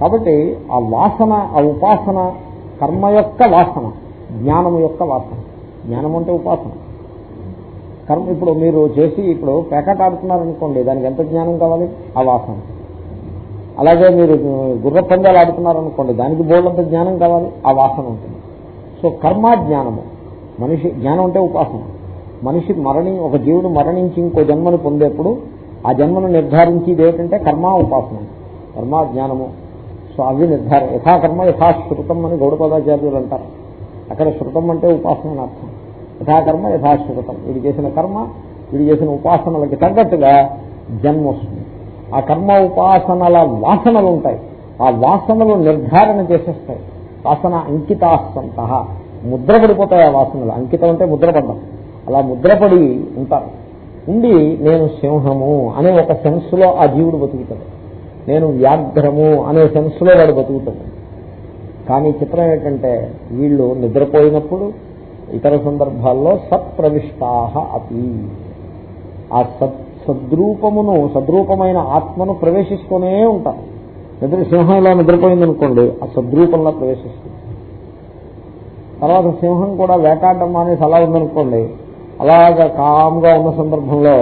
కాబట్టి ఆ వాసన ఆ ఉపాసన కర్మ యొక్క వాసన జ్ఞానం యొక్క వాసన. జ్ఞానం అంటే ఉపాసన. కర్మ ఇప్పుడు మీరు చేసి ఇప్పుడు పేకాట ఆడుతున్నారనుకోండి దానికి ఎంత జ్ఞానం కావాలి? ఆ వాసన. అలాగే మీరు గుర్ర పందాలు ఆడుతున్నారనుకోండి దానికి బోల్డంత జ్ఞానం కావాలి? ఆ వాసన ఉంటుంది. సో కర్మ జ్ఞానము. మనిషి జ్ఞానం అంటే ఉపాసన. మనిషి మరణి ఒక జీవుడు మరణించి ఇంకో జన్మను పొందేప్పుడు ఆ జన్మను నిర్ధారించేది ఏంటంటే కర్మ ఉపాసన. కర్మ జ్ఞానము. సో అవి నిర్ధార యథాకర్మ యథాశ్రుతం అని గౌడపదాచార్యులు అంటారు. అక్కడ శృతం అంటే ఉపాసన అర్థం. యథాకర్మ యథాశ్రుతం. వీడు చేసిన కర్మ వీడు చేసిన ఉపాసనలకి తగ్గట్టుగా జన్మ వస్తుంది. ఆ కర్మ ఉపాసనల వాసనలు ఉంటాయి ఆ వాసనలు నిర్ధారణ చేసేస్తాయి. వాసన అంకితాస్తంత. ముద్రపడిపోతాయి ఆ వాసనలు. అంకితం అంటే ముద్రపడ్డం అలా ముద్రపడి ఉంటారు. ఉండి నేను సింహము అనే ఒక సెన్స్లో ఆ జీవుడు బతుకుతాడు. నేను వ్యాఘ్రము అనే సెన్స్లో వాడు బతుకుతాడు. కానీ చిత్రం ఏంటంటే వీళ్ళు నిద్రపోయినప్పుడు ఇతర సందర్భాల్లో సత్ప్రవిష్టాహ అతి. ఆ సత్ సద్రూపమును సద్రూపమైన ఆత్మను ప్రవేశిస్తూనే ఉంటారు నిద్ర సింహం ఇలా నిద్రపోయిందనుకోండి ఆ సద్రూపంలో ప్రవేశిస్తుంది. తర్వాత సింహం కూడా వేటాడడం అనేసి అలా ఉందనుకోండి అలాగా కామ్గా ఉన్న సందర్భంలో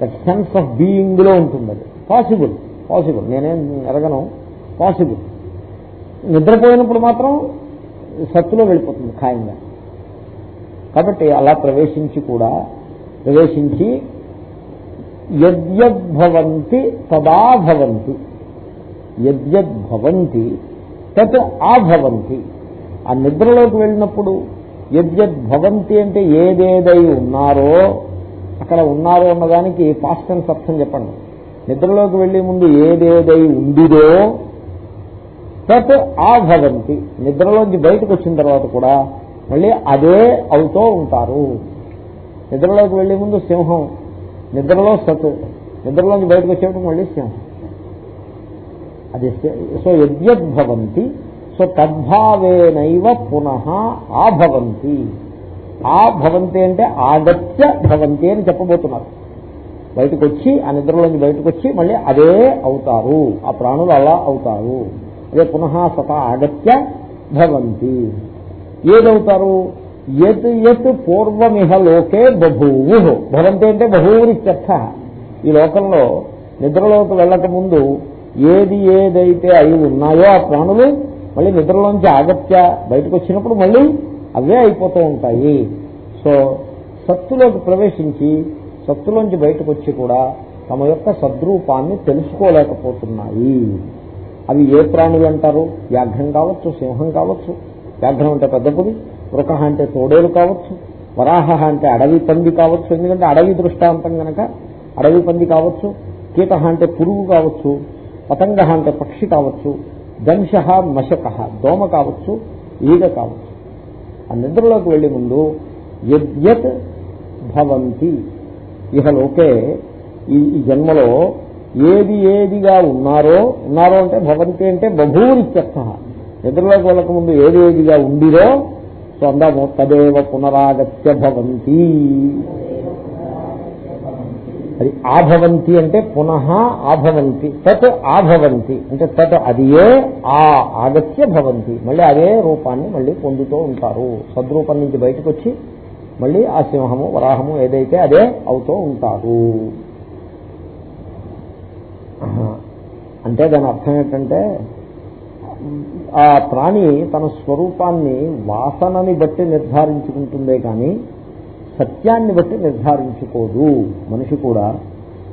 దట్ సెన్స్ ఆఫ్ బీయింగ్లో ఉంటుంది అది పాసిబుల్ పాసిబుల్ నేనేం ఎరగను. పాసిబుల్ నిద్రపోయినప్పుడు మాత్రం సత్తులో వెళ్ళిపోతుంది ఖాయంగా. కాబట్టి అలా ప్రవేశించి కూడా ప్రవేశించి యద్యద్భవంతి తదా భవంతి యద్యద్భవంతి తత్ ఆభవంతి. ఆ నిద్రలోకి వెళ్ళినప్పుడు యద్యద్భవంతి అంటే ఏదేదై ఉన్నారో అక్కడ ఉన్నారో అన్నదానికి పాస్ట్ అండ్ అర్థం చెప్పండి. నిద్రలోకి వెళ్ళే ముందు ఏదేదై ఉందిదో తత్ ఆభవంతి. నిద్రలోంచి బయటకు వచ్చిన తర్వాత కూడా మళ్ళీ అదే అవుతూ ఉంటారు. నిద్రలోకి వెళ్ళే ముందు సింహం నిద్రలో సత్ నిద్రలోంచి బయటకు వచ్చేప్పుడు మళ్ళీ సింహం. అది సో యద్యద్భవంతి సో తద్భావేనైవ పునః ఆభవంతి. ఆ భవంతి అంటే ఆగత్య భవంతి అని చెప్పబోతున్నారు. బయటకు వచ్చి ఆ నిద్రలోంచి బయటకు వచ్చి మళ్ళీ అదే అవుతారు. ఆ ప్రాణులు అలా అవుతారు. అదే పునః సత ఆగత్య భవంతి. ఏదవుతారు? ఎత్ ఎత్ పూర్వమిహ లోకే బభూవు. భవంతి అంటే బహువురిత్యర్థ ఈ లోకంలో నిద్రలోకి వెళ్ళక ముందు ఏది ఏదైతే అయి ఉన్నాయో ఆ ప్రాణులు మళ్ళీ నిద్రలోంచి ఆగత్య బయటకు వచ్చినప్పుడు మళ్ళీ అవే అయిపోతూ ఉంటాయి. సో సత్తులోకి ప్రవేశించి సత్తులోంచి బయటకు వచ్చి కూడా తమ యొక్క సద్రూపాన్ని తెలుసుకోలేకపోతున్నాయి. అవి ఏ ప్రాణులు అంటారు? వ్యాఘ్రం కావచ్చు సింహం కావచ్చు వ్యాఘ్రం అంటే పెద్ద పులి వృకహ అంటే తోడేలు కావచ్చు వరాహ అంటే అడవి పంది కావచ్చు ఎందుకంటే అడవి దృష్టాంతం గనక అడవి పంది కావచ్చు కీట అంటే పురుగు కావచ్చు పతంగ అంటే పక్షి కావచ్చు దంశ మశక దోమ కావచ్చు ఈగ కావచ్చు. ఆ నిద్రలోకి వెళ్ళే ముందు యద్యత్ భవంతి. ఇహలోకే ఈ ఈ జన్మలో ఏది ఏదిగా ఉన్నారో ఉన్నారో అంటే భవంతి అంటే బభూరిత్యర్థ. నిద్రలోకి వెళ్ళక ముందు ఏది ఏదిగా ఉండిరో సో అందాము తదేవ పునరాగత్య భవంతి. అది ఆభవంతి అంటే పునః ఆభవంతి తత్ ఆభవంతి అంటే తత్ ఏ ఆ ఆగత్య భవంతి. మళ్ళీ అదే రూపాన్ని మళ్ళీ పొందుతూ ఉంటారు. సద్రూపం నుంచి బయటకు వచ్చి మళ్ళీ ఆ సింహము వరాహము ఏదైతే అదే అవుతూ ఉంటారు. అంటే దాని అర్థం ఏంటంటే ఆ ప్రాణి తన స్వరూపాన్ని వాసనని బట్టి నిర్ధారించుకుంటుందే కానీ సత్యాన్ని బట్టి నిర్ధారించుకోదు. మనిషి కూడా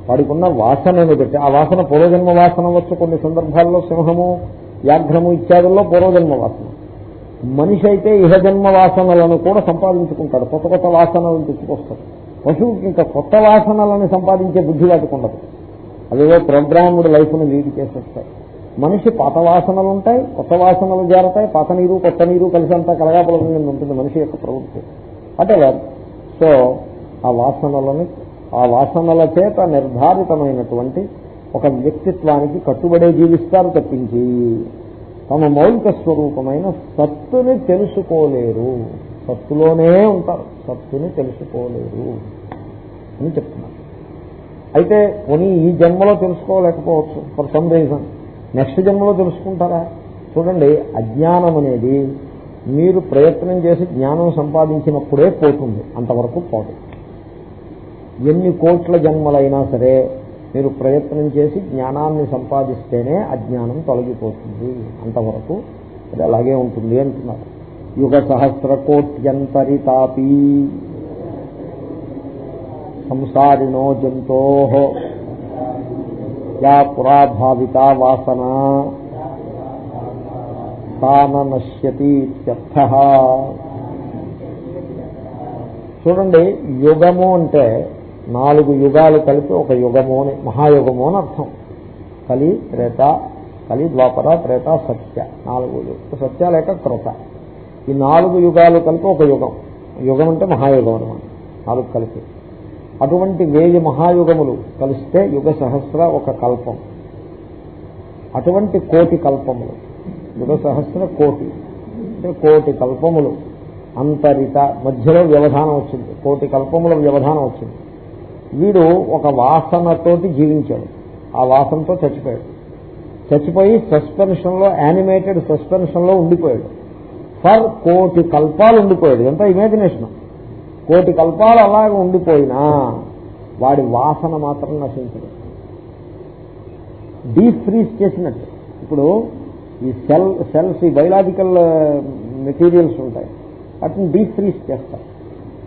వాడికున్న వాసనని బట్టి ఆ వాసన పూర్వజన్మ వాసన వచ్చు కొన్ని సందర్భాల్లో సింహము వ్యాఘ్రము ఇత్యాదుల్లో పూర్వజన్మ వాసన. మనిషి అయితే ఇహజన్మ వాసనలను కూడా సంపాదించుకుంటాడు. కొత్త కొత్త వాసనలను తెచ్చుకొస్తాడు. పశువుకి ఇంకా కొత్త వాసనలను సంపాదించే బుద్ధి వాటికి ఉండదు. అదేదో ప్రోగ్రామ్డ్ లైఫ్ను లీడ్ చేసేస్తాడు. మనిషి పాత వాసనలు ఉంటాయి కొత్త వాసనలు జారుతాయి పాత నీరు కొత్త నీరు కలిసి అంతా కలగాపలకం ఉంటుంది మనిషి యొక్క ప్రవృత్తి. అటెవర్ సో ఆ వాసనలని ఆ వాసనల చేత నిర్ధారితమైనటువంటి ఒక వ్యక్తిత్వానికి కట్టుబడే జీవిస్తారు తప్పించి తమ మౌలిక స్వరూపమైన సత్తుని తెలుసుకోలేరు. సత్తులోనే ఉంటారు. సత్తుని తెలుసుకోలేరు అని చెప్తున్నారు. అయితే పోనీ ఈ జన్మలో తెలుసుకోలేకపోవచ్చు ఫర్ సమ్ రీజన్ నెక్స్ట్ జన్మలో తెలుసుకుంటారా? చూడండి అజ్ఞానం అనేది మీరు ప్రయత్నం చేసి జ్ఞానం సంపాదించినప్పుడే పోతుంది. అంతవరకు పోదు. ఎన్ని కోట్ల జన్మలైనా సరే మీరు ప్రయత్నం చేసి జ్ఞానాన్ని సంపాదిస్తేనే అజ్ఞానం తొలగిపోతుంది. అంతవరకు అది అలాగే ఉంటుంది అంటున్నారు. యుగ సహస్ర కోట్యంతరితాపీ సంసారిణో జంతో యా పురాభావిత వాసన తాన నశ్యతి చూడండి యుగము అంటే నాలుగు యుగాలు కలిపి ఒక యుగము అని మహాయుగము అని అర్థం. కలి త్రేత కలి ద్వాపర త్రేత సత్య నాలుగు సత్య లేక కృత ఈ నాలుగు యుగాలు కలిపి ఒక యుగం. యుగం అంటే మహాయుగం అనమాట. నాలుగు కలిపి. అటువంటి వేయి మహాయుగములు కలిస్తే యుగ సహస్ర ఒక కల్పం. అటువంటి కోటి కల్పములు. యుగ సహస్ర కోటి. అంటే కోటి కల్పములు. అంతరిత మధ్యలో వ్యవధానం వచ్చింది. కోటి కల్పముల వ్యవధానం వచ్చింది. వీడు ఒక వాసనతోటి జీవించాడు. ఆ వాసనతో చచ్చిపోయాడు. చచ్చిపోయి సస్పెన్షన్లో యానిమేటెడ్ సస్పెన్షన్లో ఉండిపోయాడు. ఫర్ కోటి కల్పాలు ఉండిపోయాడు. ఎంత ఇమాజినేషన్. కోటి కల్పాలు అలాగ ఉండిపోయినా వాడి వాసన మాత్రం నశించదు. డీప్ ఫ్రీజ్ చేసినట్టు. ఇప్పుడు ఈ సెల్ సెల్స్ ఈ బయలాజికల్ మెటీరియల్స్ ఉంటాయి. వాటిని డీప్ ఫ్రీజ్ చేస్తారు.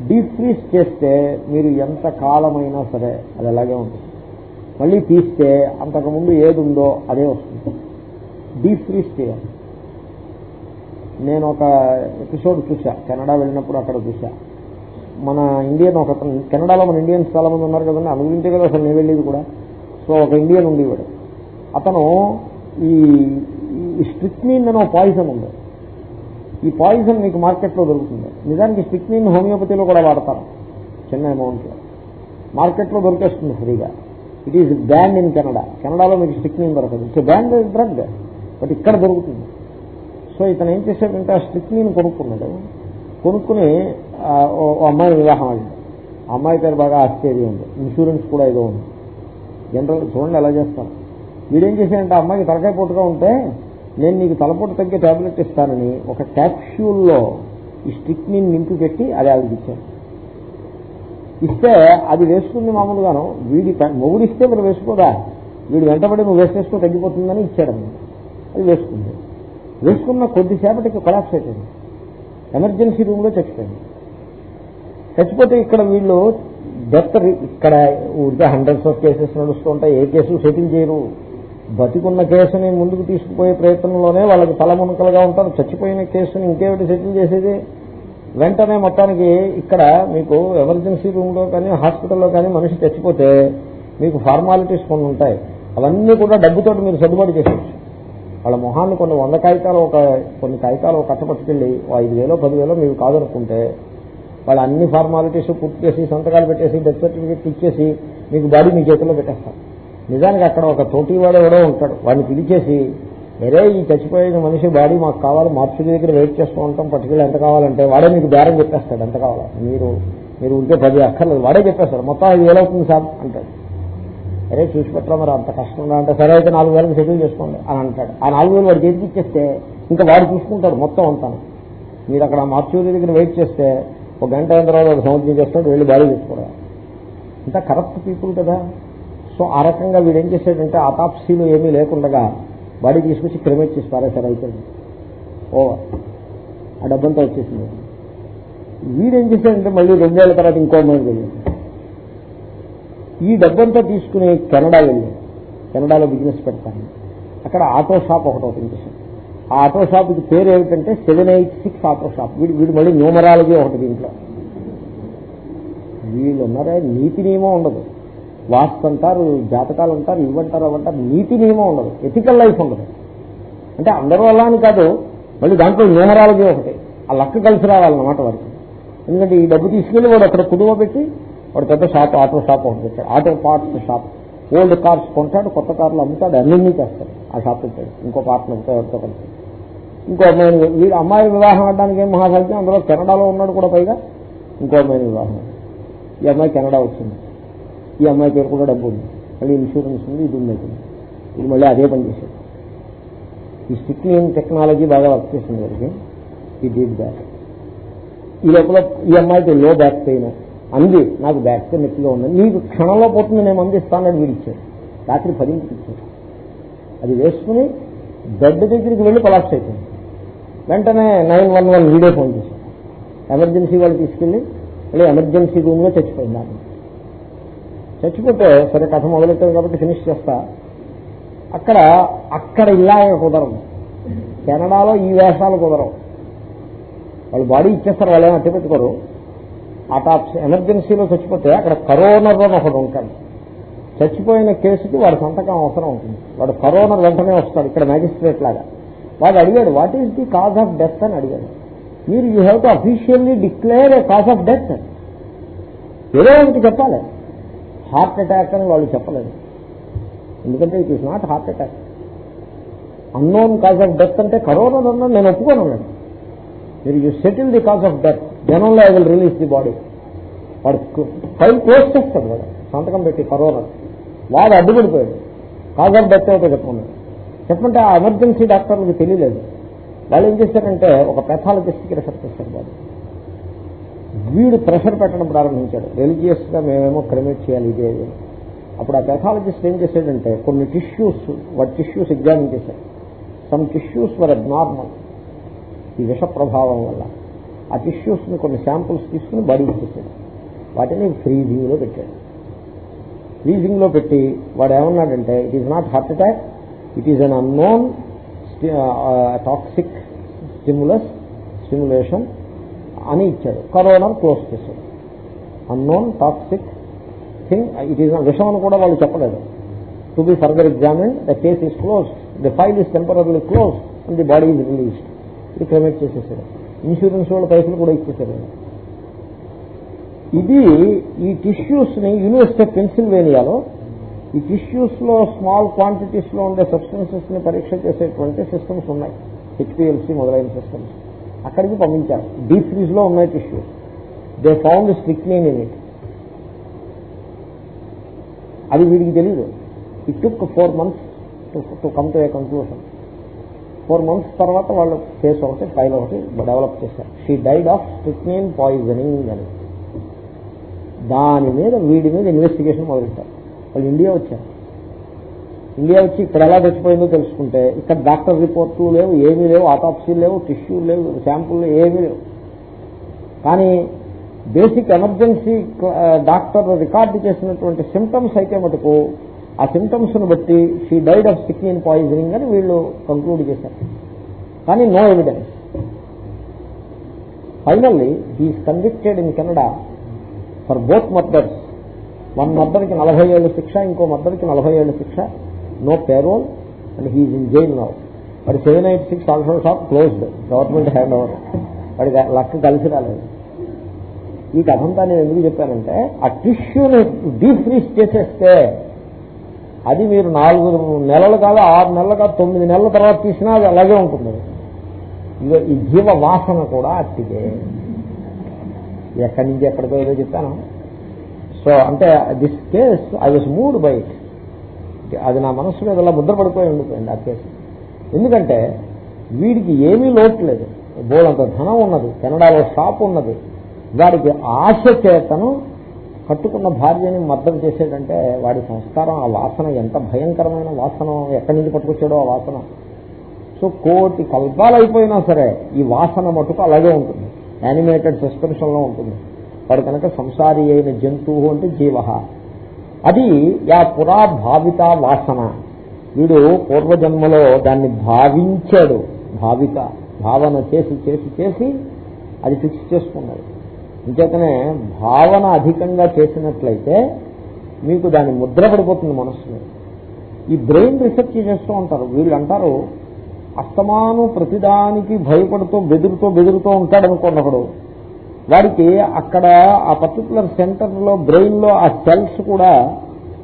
డీప్ ఫ్రీజ్ చేస్తే మీరు ఎంత కాలమైనా సరే అది అలాగే ఉంటుంది. మళ్ళీ తీస్తే అంతకుముందు ఏది ఉందో అదే వస్తుంది. డీప్ ఫ్రీజ్ చేయాలి. నేను ఒక ఎపిసోడ్ చూసా కెనడా వెళ్ళినప్పుడు అక్కడ చూసా మన ఇండియన్ ఒక కెనడాలో మన ఇండియన్స్ చాలా మంది ఉన్నారు కదండి అనుభవించే కదా అసలు నేను వెళ్ళేది కూడా. సో ఒక ఇండియన్ ఉండేవాడు అతను ఈ స్ట్రిక్నీన్ అనే పాయిజన్ ఉంది. ఈ పాయిజన్ మీకు మార్కెట్లో దొరుకుతుంది. నిజానికి స్ట్రిక్నీన్ హోమియోపతిలో కూడా వాడతారు చిన్న అమౌంట్లో మార్కెట్లో దొరికేస్తుంది ఫ్రీగా it is banned in Canada కెనడాలో మీకు స్ట్రిక్నీన్ దొరకదు. ఇట్స్ బ్యాండ్ డ్రగ్ బట్ ఇక్కడ దొరుకుతుంది. సో ఇతను ఏం చేశాడంటే ఆ స్ట్రిక్నీన్ కొనుక్కున్నాడు. కొనుక్కుని ఓ అమ్మాయి వివాహం అయింది అమ్మాయి పేరు బాగా ఆశ్చర్యం ఉంది. ఇన్సూరెన్స్ కూడా ఏదో ఉంది. జనరల్ చూడండి ఎలా చేస్తాను వీడేం చేశాడంటే అమ్మాయికి తలకాయ పొట్టుగా ఉంటే నేను నీకు తలపోటు తగ్గే టాబ్లెట్ ఇస్తానని ఒక క్యాప్ష్యూల్లో ఈ స్టిక్ని నింపి పెట్టి అది ఆవిడకి ఇచ్చాను ఇస్తే అది వేసుకుంది మామూలుగాను. వీడి మొగుడిస్తే మీరు వేసుకోదా? వీడు వెంటబడి నువ్వు వేసేసుకో తగ్గిపోతుందని ఇచ్చాడు అది వేసుకుంది. వేసుకున్న కొద్దిసేపటికి కొలాప్స్ అయిపోయింది. ఎమర్జెన్సీ రూమ్లో చచ్చిపోయింది. చచ్చిపోతే ఇక్కడ వీళ్ళు డెత్ ఇక్కడ ఊరికే హండ్రెడ్స్ ఆఫ్ కేసెస్ నడుస్తూ ఉంటాయి. ఏ కేసు సెటిల్ చేయరు. బతికున్న కేసుని ముందుకు తీసుకుపోయే ప్రయత్నంలోనే వాళ్ళకి తలమునకలుగా ఉంటారు. చచ్చిపోయిన కేసుని ఇంకేమిటి సెటిల్ చేసేది? వెంటనే మొత్తానికి ఇక్కడ మీకు ఎమర్జెన్సీ రూమ్లో కానీ హాస్పిటల్లో కానీ మనిషి చచ్చిపోతే మీకు ఫార్మాలిటీస్ కొన్ని ఉంటాయి. అవన్నీ కూడా డబ్బుతో మీరు సర్దుబాటు చేసేయచ్చు. వాళ్ళ మొహాన్ని కొన్ని వంద కాగితాలు ఒక కొన్ని కాగితాలు కట్టపట్టుకెళ్ళి ఐదు వేలో పదివేలో మీరు కాదనుకుంటే వాళ్ళు అన్ని ఫార్మాలిటీస్ పూర్తి చేసి సంతకాలు పెట్టేసి డెత్ సర్టిఫికేట్ ఇచ్చేసి మీకు బాడీ మీ చేతిలో పెట్టేస్తారు. నిజానికి అక్కడ ఒక తోటివాడు ఎవడో ఉంటాడు. వాడిని పిలిచేసి వేరే ఈ చచ్చిపోయిన మనిషి బాడీ మాకు కావాలి మార్చుడి దగ్గర వెయిట్ చేస్తూ ఉంటాం పర్టికులర్ ఎంత కావాలంటే వాడే మీకు బేరం చెప్పేస్తాడు ఎంత కావాలో? మీరు మీరు ఉంటే పది అక్కర్లేదు వాడే చెప్పేస్తాడు. మొత్తం ఐదు వేలు అవుతుంది సార్ అంటాడు. అరే చూసి పెట్టరా మరి అంత కష్టంగా అంటే సరే అయితే నాలుగు వేలకు సెటిల్ చేసుకోండి అని అంటాడు. ఆ నాలుగు వేలు వాడు చేతికి ఇచ్చేస్తే ఇంకా వాడు చూసుకుంటాడు మొత్తం అంతా మీరు అక్కడ మార్చుడి దగ్గర వెయిట్ చేస్తే ఒక గంట అయిన తర్వాత ఒక సంవత్సరం చేస్తున్నాడు వెళ్ళి బాడీ తెచ్చుకోవడం ఇంకా కరప్ట్ పీపుల్ కదా. సో ఆ రకంగా వీడు ఏం చేశాడంటే అటాప్సీలు ఏమీ లేకుండా బాడీ తీసుకొచ్చి క్రిమేట్ చేసి పారేశారు అయిపోయింది ఓవర్. ఆ డబ్బంతా వచ్చేసింది. వీడేం చేశాడంటే మళ్ళీ రెండేళ్ళ తర్వాత ఇంకో మంది వెళ్ళింది. ఈ డబ్బంతా తీసుకుని కెనడా వెళ్ళి కెనడాలో బిజినెస్ పెడతాను. అక్కడ ఆటో షాప్ ఒకటి ఓపెన్ చేశాను ఆ ఆటో షాప్కి పేరు ఏమిటంటే seven eight six auto shop. వీడు వీడు మళ్ళీ న్యూమరాలజీ ఒకటి దీంట్లో. వీళ్ళు ఉన్నారే నీతి నియమం ఉండదు. వాస్తు అంటారు జాతకాలు అంటారు ఇవ్వంటారు అవంటారు నీతి నియమం ఉండదు. ఎథికల్ లైఫ్ ఉండదు. అంటే అందరూ అలా అని కాదు మళ్ళీ దాంట్లో న్యూమరాలజీ ఒకటి. ఆ లక్క కలిసి రావాలన్నమాట వారికి ఎందుకంటే ఈ డబ్బు తీసుకెళ్ళి వాడు అక్కడ కుదువ పెట్టి వాడు పెద్ద షాప్ ఆటో షాప్ ఒకటి పెట్టాడు. Auto parts shop. Old cars కొంటాడు కొత్త కార్లు అమ్ముతాడు అన్ని చేస్తాడు. ఆ షాప్ పెట్టాడు ఇంకో పార్ట్నర్తో ఎవరితో కలిసి. ఇంకో అమ్మాయిని వీడు అమ్మాయిని వివాహం ఆడడానికి ఏం మహాసాధ్యం? అందులో కెనడాలో ఉన్నాడు కూడా పైగా. ఇంకో అమ్మాయిని వివాహం. ఈ అమ్మాయి కెనడా వచ్చింది. ఈ అమ్మాయి పేరు కూడా డబ్బు ఉంది. మళ్ళీ ఇన్సూరెన్స్ ఉంది ఇది ఉంది. ఇది మళ్ళీ అదే పని ఈ స్టిక్లింగ్ టెక్నాలజీ బాగా వర్క్ చేసింది వారికి ఈ డీడ్ బ్యాక్ ఈ లోపల ఈ అమ్మాయికి లో బ్యాక్ పెయిన్ అంది నాకు బ్యాక్ పెయిన్ ఎక్కువగా ఉంది. నీకు క్షణంలో పోతుంది నేను అందిస్తానని వీడు ఇచ్చాడు. రాత్రి పదింటికి ఇచ్చాడు. అది వేసుకుని బెడ్ దగ్గరికి వెళ్ళి కొలాప్స్ అయిపోయింది. వెంటనే nine one one video phone చేశాడు. ఎమర్జెన్సీ వాళ్ళు తీసుకెళ్ళి మళ్ళీ ఎమర్జెన్సీ రూమ్లో చచ్చిపోయింది చచ్చిపోతే సరే కథ మొదలెట్టాను కాబట్టి ఫినిష్ చేస్తా. అక్కడ అక్కడ ఇలాగ కుదరదు. కెనడాలో ఈ వేషాలు కుదరవు. వాళ్ళు బాడీ ఇచ్చేస్తారు వాళ్ళు ఏమో పెట్టుకోరు. టాప్స్ ఎమర్జెన్సీలో చచ్చిపోతే అక్కడ కరోనర్ అని ఒకడు ఉంటాడు. చచ్చిపోయిన కేసుకి వాడి సంతకం అవసరం ఉంటుంది. వాడు కరోనర్ వెంటనే వస్తాడు ఇక్కడ మ్యాజిస్ట్రేట్ లాగా. వాడు అడిగాడు what is the cause of death అని అడిగాడు. మీరు you have to officially declare a cause of death ఏదో ఒకటి చెప్పాలి. హార్ట్ అటాక్ అని వాళ్ళు చెప్పలేదు. ఎందుకంటే it is not heart attack unknown cause of death అంటే కరోనా అన్నా నేను ఒప్పుకోను అన్నాడు. మీరు you settle the cause of death జనంలో I will release the body వాడు ఫైల్ క్లోజ్ చేస్తాడు వాడు. సంతకం పెట్టి కరోనా. వాడు అడ్డుపడిపోయాడు. కాజ్ ఆఫ్ డెత్ అయితే చెప్పుకున్నాడు చెప్పంటే ఆ ఎమర్జెన్సీ డాక్టర్లకు తెలియలేదు. వాళ్ళు ఏం చేశారంటే ఒక పెథాలజిస్ట్కి రెఫర్ చేశారు వాడు వీడు ప్రెషర్ పెట్టడం ప్రారంభించాడు. రిలీజియస్గా మేమేమో క్రిమేట్ చేయాలి ఇదే అప్పుడు ఆ పెథాలజిస్ట్ ఏం చేశాడంటే కొన్ని టిష్యూస్ వాటి టిష్యూస్ ఎగ్జామిన్ చేశాడు. సమ్ టిష్యూస్ వర్ నార్మల్ ఈ విష ప్రభావం వల్ల. ఆ టిష్యూస్ని కొన్ని శాంపుల్స్ తీసుకుని బాడీ ఇచ్చేసాడు వాటిని ఫ్రీజింగ్లో పెట్టాడు. ఫ్రీజింగ్లో పెట్టి వాడు ఏమన్నాడంటే it is not heart attack it is un unknown toxic stimulus stimulation అని ఇచ్చాడు కరోనా క్లోజ్ చేశాడు. Unknown toxic thing it is విషం అని కూడా వాళ్ళు చెప్పలేదు. To be further examine the case is close the file is temporary close and the body is released ఇది cremate చేసేసాడు. ఇన్సూరెన్స్ వాళ్ళ పైసలు కూడా ఇచ్చేసాడు. ఇది ఈ టిష్యూస్ని యూనివర్సిటీ ఆఫ్ పెన్సిల్వేనియాలో ఈ టిష్యూస్లో స్మాల్ క్వాంటిటీస్లో ఉండే సబ్స్టెన్సెస్ని పరీక్ష చేసేటువంటి సిస్టమ్స్ ఉన్నాయి. హెచ్పిఎల్సి మొదలైన సిస్టమ్స్ అక్కడికి పంపించారు. డీప్ ఫ్రీజ్లో ఉన్నాయి tissues they found strychnine in it అది వీడికి తెలియదు it took four months to come to a conclusion four months తర్వాత వాళ్ళు కేసు ఒకటి ఫైల్ ఒకటి డెవలప్ చేశారు. She died of strychnine poisoning అని. దాని మీద వీడి మీద ఇన్వెస్టిగేషన్ మొదలెట్టారు వాళ్ళు ఇండియా వచ్చారు. ఇండియా వచ్చి ఇక్కడ ఎలా చచ్చిపోయిందో తెలుసుకుంటే ఇక్కడ డాక్టర్ రిపోర్ట్లు లేవు ఏమీ లేవు ఆటాప్సీలు లేవు టిష్యూ లేవు శాంపుల్ ఏమీ లేవు. కానీ బేసిక్ ఎమర్జెన్సీ డాక్టర్ రికార్డు చేసినటువంటి సిమ్టమ్స్ అయితే మటుకు ఆ సిమ్టమ్స్ను బట్టి షీ డైడ్ ఆఫ్ సిక్కిన్ పాయిజనింగ్ అని వీళ్ళు కంక్లూడ్ చేశారు. కానీ no evidence. Finally he's convicted in Canada for both murders. One మర్డర్కి నలభై ఏళ్ళ శిక్ష ఇంకో మర్డర్కి నలభై ఏళ్ళ శిక్ష. No parole and he's in jail now వాడి seven eight six also shop closed government hand over వాడి లక్ కలిసి రాలేదు. ఈ కథంతా నేను ఎందుకు చెప్పానంటే ఆ టిష్యూని డీప్ ఫ్రీజ్ చేసేస్తే అది మీరు నాలుగు నెలలు కాదు ఆరు నెలలు కాదు తొమ్మిది నెలల తర్వాత తీసినా అది అలాగే ఉంటుంది. ఇక ఈ జీవ వాసన కూడా అట్టిదే. ఎక్కడి నుంచి ఎక్కడికో ఏదో చెప్పాను. సో అంటే this case I was moved by it అది నా మనస్సు మీద ఇలా ముద్రపడిపోయి ఉండిపోయింది ఆ కేసు ఎందుకంటే వీడికి ఏమీ లోటు లేదు. బోలంత ధనం ఉన్నది కెనడాలో షాప్ ఉన్నది. వాడికి ఆశ చేతను కట్టుకున్న భార్యని మద్దతు చేసేటంటే వాడి సంస్కారం ఆ వాసన ఎంత భయంకరమైన వాసన ఎక్కడి నుంచి పట్టుకొచ్చాడో ఆ వాసన. సో కోటి కల్పాలు అయిపోయినా సరే ఈ వాసన మటుకు అలాగే ఉంటుంది. యానిమేటెడ్ సస్పెన్షన్లో ఉంటుంది. వాడు కనుక సంసారి అయిన జంతువు అంటే జీవ. అది యా పురా భావిత వాసన. వీడు పూర్వజన్మలో దాన్ని భావించాడు. భావిత భావన చేసి చేసి చేసి అది ఫిక్స్ చేసుకున్నాడు. అంచేతనే భావన అధికంగా చేసినట్లయితే మీకు దాని ముద్ర పడిపోతుంది మనస్సులో. ఈ బ్రెయిన్ రీసెర్చ్ చేస్తూ ఉంటారు. వీళ్ళు అంటారు అస్తమాను ప్రతిదానికి భయపడుతూ బెదురుతో బెదురుతూ ఉంటాడు అనుకోండి వాడికి అక్కడ ఆ పర్టికులర్ సెంటర్లో బ్రెయిన్లో ఆ సెల్స్ కూడా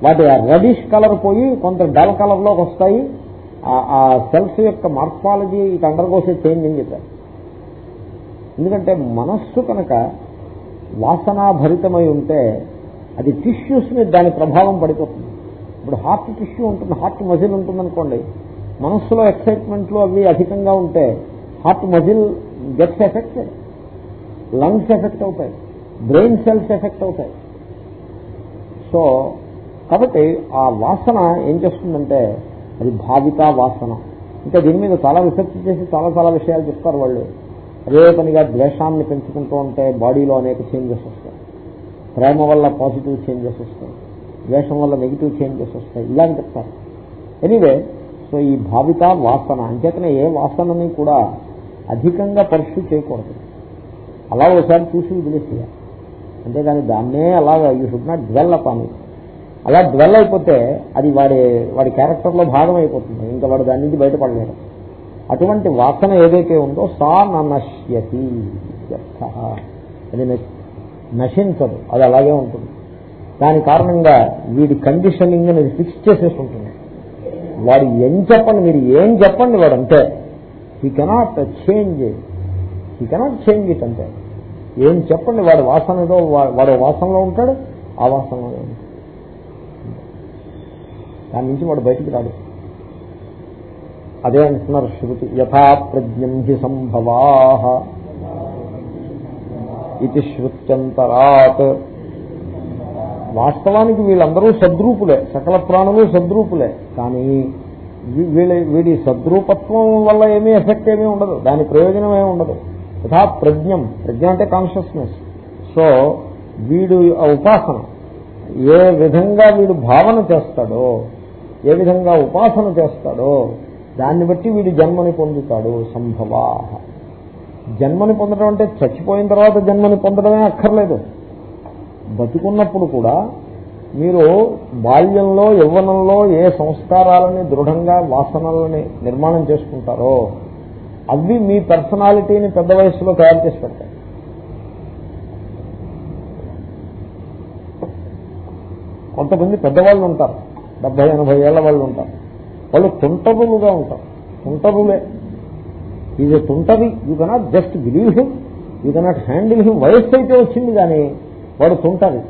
వాటి రెడిష్ కలర్ పోయి కొంత డల్ కలర్లోకి వస్తాయి. ఆ సెల్స్ యొక్క మార్ఫాలజీ ఇటు అండర్గోసే చేంజ్ అని చెప్పారు? ఎందుకంటే మనస్సు కనుక వాసనాభరితమై ఉంటే అది టిష్యూస్ మీద దాని ప్రభావం పడిపోతుంది. ఇప్పుడు హార్ట్ టిష్యూ ఉంటుంది హార్ట్ మజిల్ ఉంటుందనుకోండి మనస్సులో ఎక్సైట్మెంట్లు అవి అధికంగా ఉంటే heart muscle gets affected lungs effect అవుతాయి. బ్రెయిన్ సెల్స్ ఎఫెక్ట్ అవుతాయి. సో కాబట్టి ఆ వాసన ఏం చేస్తుందంటే అది భావిత వాసన. ఇంకా దీని మీద చాలా రీసెర్చ్ చేసి చాలా చాలా విషయాలు చెప్తారు వాళ్ళు. అదే పనిగా ద్వేషాన్ని పెంచుకుంటూ ఉంటే బాడీలో అనేక చేంజెస్ వస్తాయి. ప్రేమ వల్ల పాజిటివ్ చేంజెస్ వస్తాయి. ద్వేషం వల్ల నెగిటివ్ చేంజెస్ వస్తాయి. ఇలాంటి చెప్తారు. ఎనీవే సో ఈ భావిత వాసన అంచేతనే ఏ వాసనని కూడా అధికంగా పరిస్థితి చేయకూడదు. అలా ఒకసారి చూసి వదిలేసేయాలి అంతేగాని దాన్నే అలాగా you should not dwell up అని అలా డ్వెల్ అయిపోతే అది వాడి వాడి క్యారెక్టర్లో భాగం అయిపోతుంది. ఇంకా వాడు దాని నుంచి బయటపడలేడు. అటువంటి వాసన ఏదైతే ఉందో సా నశ్యతి అది నశించదు. అది అలాగే ఉంటుంది. దాని కారణంగా వీడి కండిషనింగ్ అనేది ఫిక్స్ చేసేసి ఉంటుంది. వాడు ఏం చెప్పండి మీరు ఏం చెప్పండి వాడు అంతే he cannot change he cannot change it అంటే ఏం చెప్పండి వాడి వాసనలో వాడు వాసనలో ఉంటాడు ఆ వాసనలో ఉంటాడు. దాని నుంచి వాడు బయటికి రాడు. అదే అంటున్నారు శృతి యథా ప్రజ్ఞం హి సంభవా ఇది శృత్యంతరాత్. వాస్తవానికి వీళ్ళందరూ సద్రూపులే సకల ప్రాణులు సద్రూపులే కానీ వీళ్ళ వీడి సద్రూపత్వం వల్ల ఏమీ ఎఫెక్ట్ ఏమీ ఉండదు దాని ప్రయోజనం ఏమి ఉండదు. యథా ప్రజ్ఞం. ప్రజ్ఞ అంటే కాన్షియస్నెస్ సో వీడు ఉపాసన. ఏ విధంగా వీడు భావన చేస్తాడో ఏ విధంగా ఉపాసన చేస్తాడో దాన్ని బట్టి వీడు జన్మని పొందుతాడు సంభవా జన్మని పొందడం అంటే చచ్చిపోయిన తర్వాత జన్మని పొందడమే అక్కర్లేదు. బతుకున్నప్పుడు కూడా మీరు బాల్యంలో యవ్వనంలో ఏ సంస్కారాలని దృఢంగా వాసనలని నిర్మాణం చేసుకుంటారో అవి మీ పర్సనాలిటీని పెద్ద వయసులో తయారు చేసి పెడతాయి. కొంతమంది పెద్దవాళ్ళు ఉంటారు. డెబ్బై ఎనభై ఏళ్ళ వాళ్ళు ఉంటారు. వాళ్ళు తుంటరులుగా ఉంటారు. తుంటరులే. ఇది తుంటది you cannot just believe him you cannot handle him వయస్సు అయితే వచ్చింది కానీ వాడు తుంటది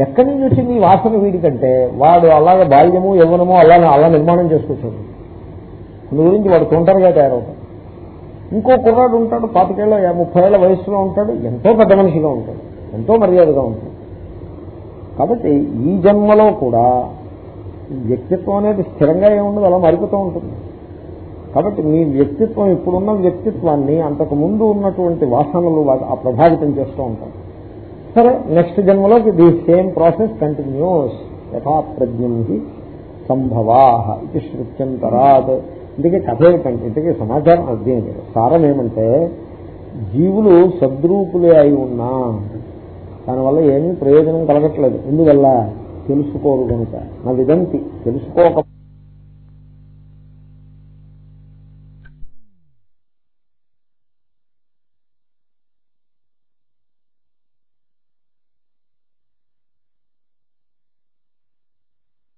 ఎక్కడి నుంచి వచ్చింది ఈ వాసన వీడికంటే వాడు అలాగే బాల్యము యవ్వనము అలా అలా నిర్మాణం చేసుకొచ్చాడు. అందు గురించి వాడు తుంటరిగా తయారవుతాడు. ఇంకో కుర్రాడు ఉంటాడు పాతికేళ్ళ ముప్పై ఏళ్ళ వయసులో ఉంటాడు ఎంతో పెద్ద మనిషిగా ఉంటాడు ఎంతో మర్యాదగా ఉంటాడు. కాబట్టి ఈ జన్మలో కూడా వ్యక్తిత్వం అనేది స్థిరంగా ఏముండదు అలా మారిపోతూ ఉంటుంది. కాబట్టి మీ వ్యక్తిత్వం ఇప్పుడున్న వ్యక్తిత్వాన్ని అంతకు ముందు ఉన్నటువంటి వాసనలు ప్రభావితం చేస్తూ ఉంటాయి. సరే నెక్స్ట్ జన్మలోకి ది సేమ్ ప్రాసెస్ కంటిన్యూస్ యథా ప్రజ్ఞం సంభవా ఇది శృత్యంతరాత్. ఇందుకే కథ ఏమిటంటే ఇంతకీ సమాచారం అర్థం సారం ఏమంటే జీవులు సద్రూపులే అయి ఉన్నా దానివల్ల ఏమీ ప్రయోజనం కలగట్లేదు. ఎందువల్ల? తెలుసుకోరు కనుక నా విదంతి తెలుసుకోక